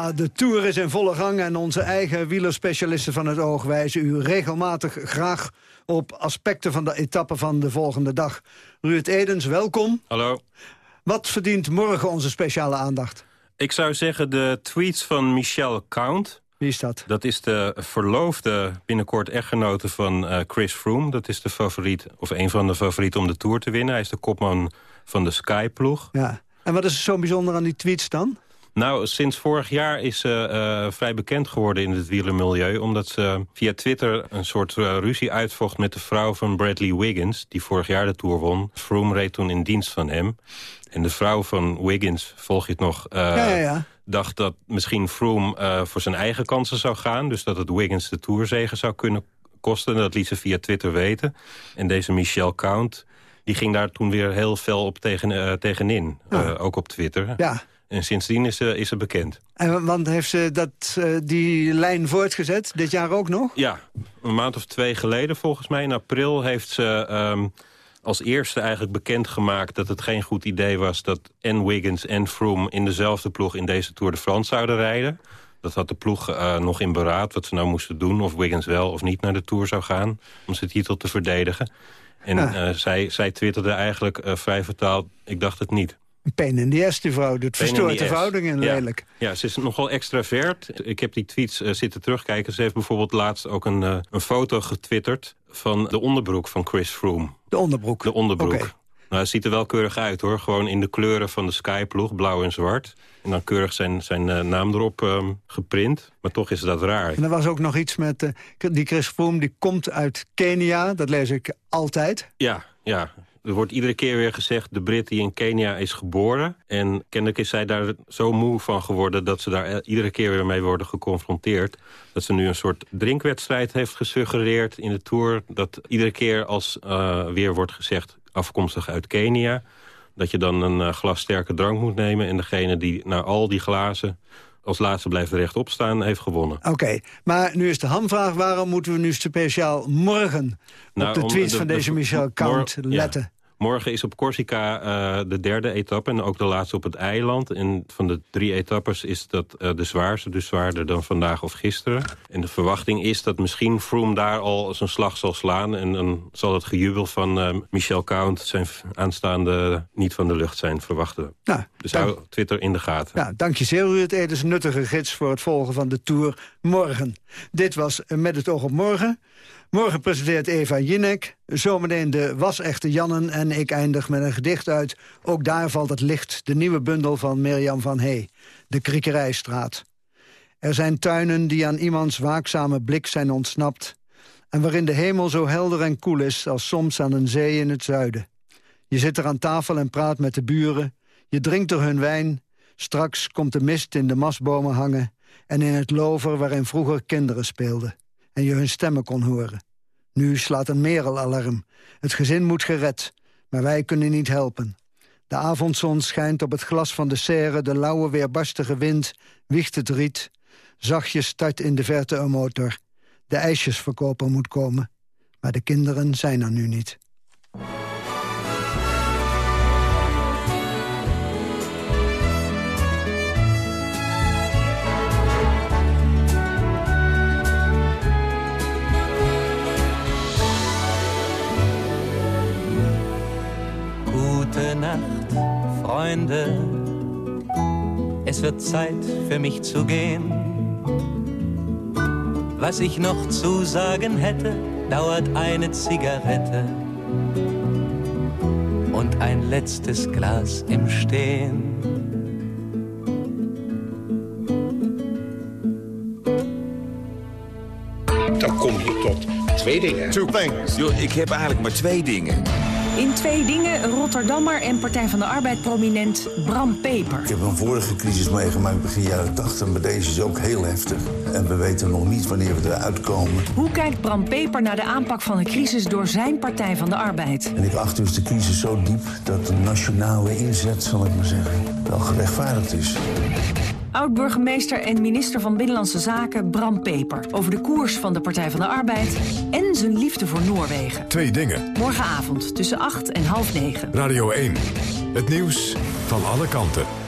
Ja, de Tour is in volle gang en onze eigen wielerspecialisten van het oog wijzen u regelmatig graag op aspecten van de etappe van de volgende dag. Ruud Edens, welkom. Hallo. Wat verdient morgen onze speciale aandacht? Ik zou zeggen de tweets van Michelle Count. Wie is dat? Dat is de verloofde, binnenkort echtgenote van uh, Chris Froome. Dat is de favoriet, of een van de favorieten om de Tour te winnen. Hij is de kopman van de Sky-ploeg. Ja. En wat is zo bijzonder aan die tweets dan? Nou, sinds vorig jaar is ze uh, vrij bekend geworden in het wielermilieu... omdat ze via Twitter een soort uh, ruzie uitvocht met de vrouw van Bradley Wiggins... die vorig jaar de Tour won. Froome reed toen in dienst van hem. En de vrouw van Wiggins, volg je het nog... Uh, ja, ja, ja. dacht dat misschien Froome voor zijn eigen kansen zou gaan... dus dat het Wiggins de Tourzegen zou kunnen kosten. Dat liet ze via Twitter weten. En deze Michelle Count die ging daar toen weer heel fel op tegen, tegenin. Ook op Twitter. Ja. En sindsdien is ze, is ze bekend. En want heeft ze dat, uh, die lijn voortgezet, dit jaar ook nog? Ja, een maand of twee geleden volgens mij. In april heeft ze um, als eerste eigenlijk bekendgemaakt... dat het geen goed idee was dat en Wiggins en Froome... in dezelfde ploeg in deze Tour de France zouden rijden. Dat had de ploeg uh, nog in beraad wat ze nou moesten doen... of Wiggins wel of niet naar de Tour zou gaan... om zijn titel te verdedigen. En uh, zij, zij twitterde eigenlijk vrij vertaald... ik dacht het niet. Pain in the ass, die vrouw. Dat verstoort de verhoudingen ja. lelijk. Ja, ze is nogal extravert. Ik heb die tweets uh, zitten terugkijken. Ze heeft bijvoorbeeld laatst ook een, uh, een foto getwitterd... van de onderbroek van Chris Froome. De onderbroek? De onderbroek. Okay. Nou, het ziet er wel keurig uit, hoor. Gewoon in de kleuren van de Skyploeg, blauw en zwart. En dan keurig zijn, zijn uh, naam erop um, geprint. Maar toch is dat raar. En er was ook nog iets met... die Chris Froome, die komt uit Kenia. Dat lees ik altijd. Ja, ja. Er wordt iedere keer weer gezegd... de Brit die in Kenia is geboren. En kennelijk is zij daar zo moe van geworden... dat ze daar iedere keer weer mee worden geconfronteerd. Dat ze nu een soort drinkwedstrijd heeft gesuggereerd in de Tour. Dat iedere keer als uh, weer wordt gezegd afkomstig uit Kenia... dat je dan een uh, glas sterke drank moet nemen... en degene die naar al die glazen als laatste blijft rechtop staan, heeft gewonnen. Oké, okay, maar nu is de hamvraag... waarom moeten we nu speciaal morgen nou, op de tweets de, van deze de, Michel Count letten? Ja. Morgen is op Corsica uh, de derde etappe en ook de laatste op het eiland. En van de drie etappes is dat uh, de zwaarste, dus zwaarder dan vandaag of gisteren. En de verwachting is dat misschien Froome daar al zijn slag zal slaan... en dan zal het gejubel van uh, Michel Count zijn aanstaande niet van de lucht zijn, verwachten. Nou, dus hou Twitter in de gaten. Ja, dank je zeer, Ruud Edens, nuttige gids voor het volgen van de Tour morgen. Dit was Met het oog op morgen. Morgen presenteert Eva Jinek, zometeen de wasechte Jannen... en ik eindig met een gedicht uit. Ook daar valt het licht, de nieuwe bundel van Mirjam van Hey. De Kriekerijstraat. Er zijn tuinen die aan iemands waakzame blik zijn ontsnapt... en waarin de hemel zo helder en koel is... als soms aan een zee in het zuiden. Je zit er aan tafel en praat met de buren. Je drinkt er hun wijn. Straks komt de mist in de mastbomen hangen... en in het lover waarin vroeger kinderen speelden en je hun stemmen kon horen. Nu slaat een merelalarm. Het gezin moet gered, maar wij kunnen niet helpen. De avondzon schijnt op het glas van de serre, de lauwe weerbarstige wind wiegt het riet. Zachtjes start in de verte een motor. De ijsjesverkoper moet komen, maar de kinderen zijn er nu niet. Freunde, es wird Zeit für mich zu gehen. Was ich noch zu sagen hätte, dauert eine Zigarette und ein letztes Glas im Stehen. Dan kom je tot twee dingen. Two things. Yo, ik heb eigenlijk maar twee dingen. In twee dingen Rotterdammer en Partij van de Arbeid prominent Bram Peper. Ik heb een vorige crisis meegemaakt begin jaren 80, maar deze is ook heel heftig. En we weten nog niet wanneer we eruit komen. Hoe kijkt Bram Peper naar de aanpak van de crisis door zijn Partij van de Arbeid? En ik acht dus de crisis zo diep dat de nationale inzet, zal ik maar zeggen, wel gerechtvaardigd is. Oud-burgemeester en minister van Binnenlandse Zaken Bram Peper... over de koers van de Partij van de Arbeid en zijn liefde voor Noorwegen. Twee dingen. Morgenavond tussen 8 en half 9. Radio 1. Het nieuws van alle kanten.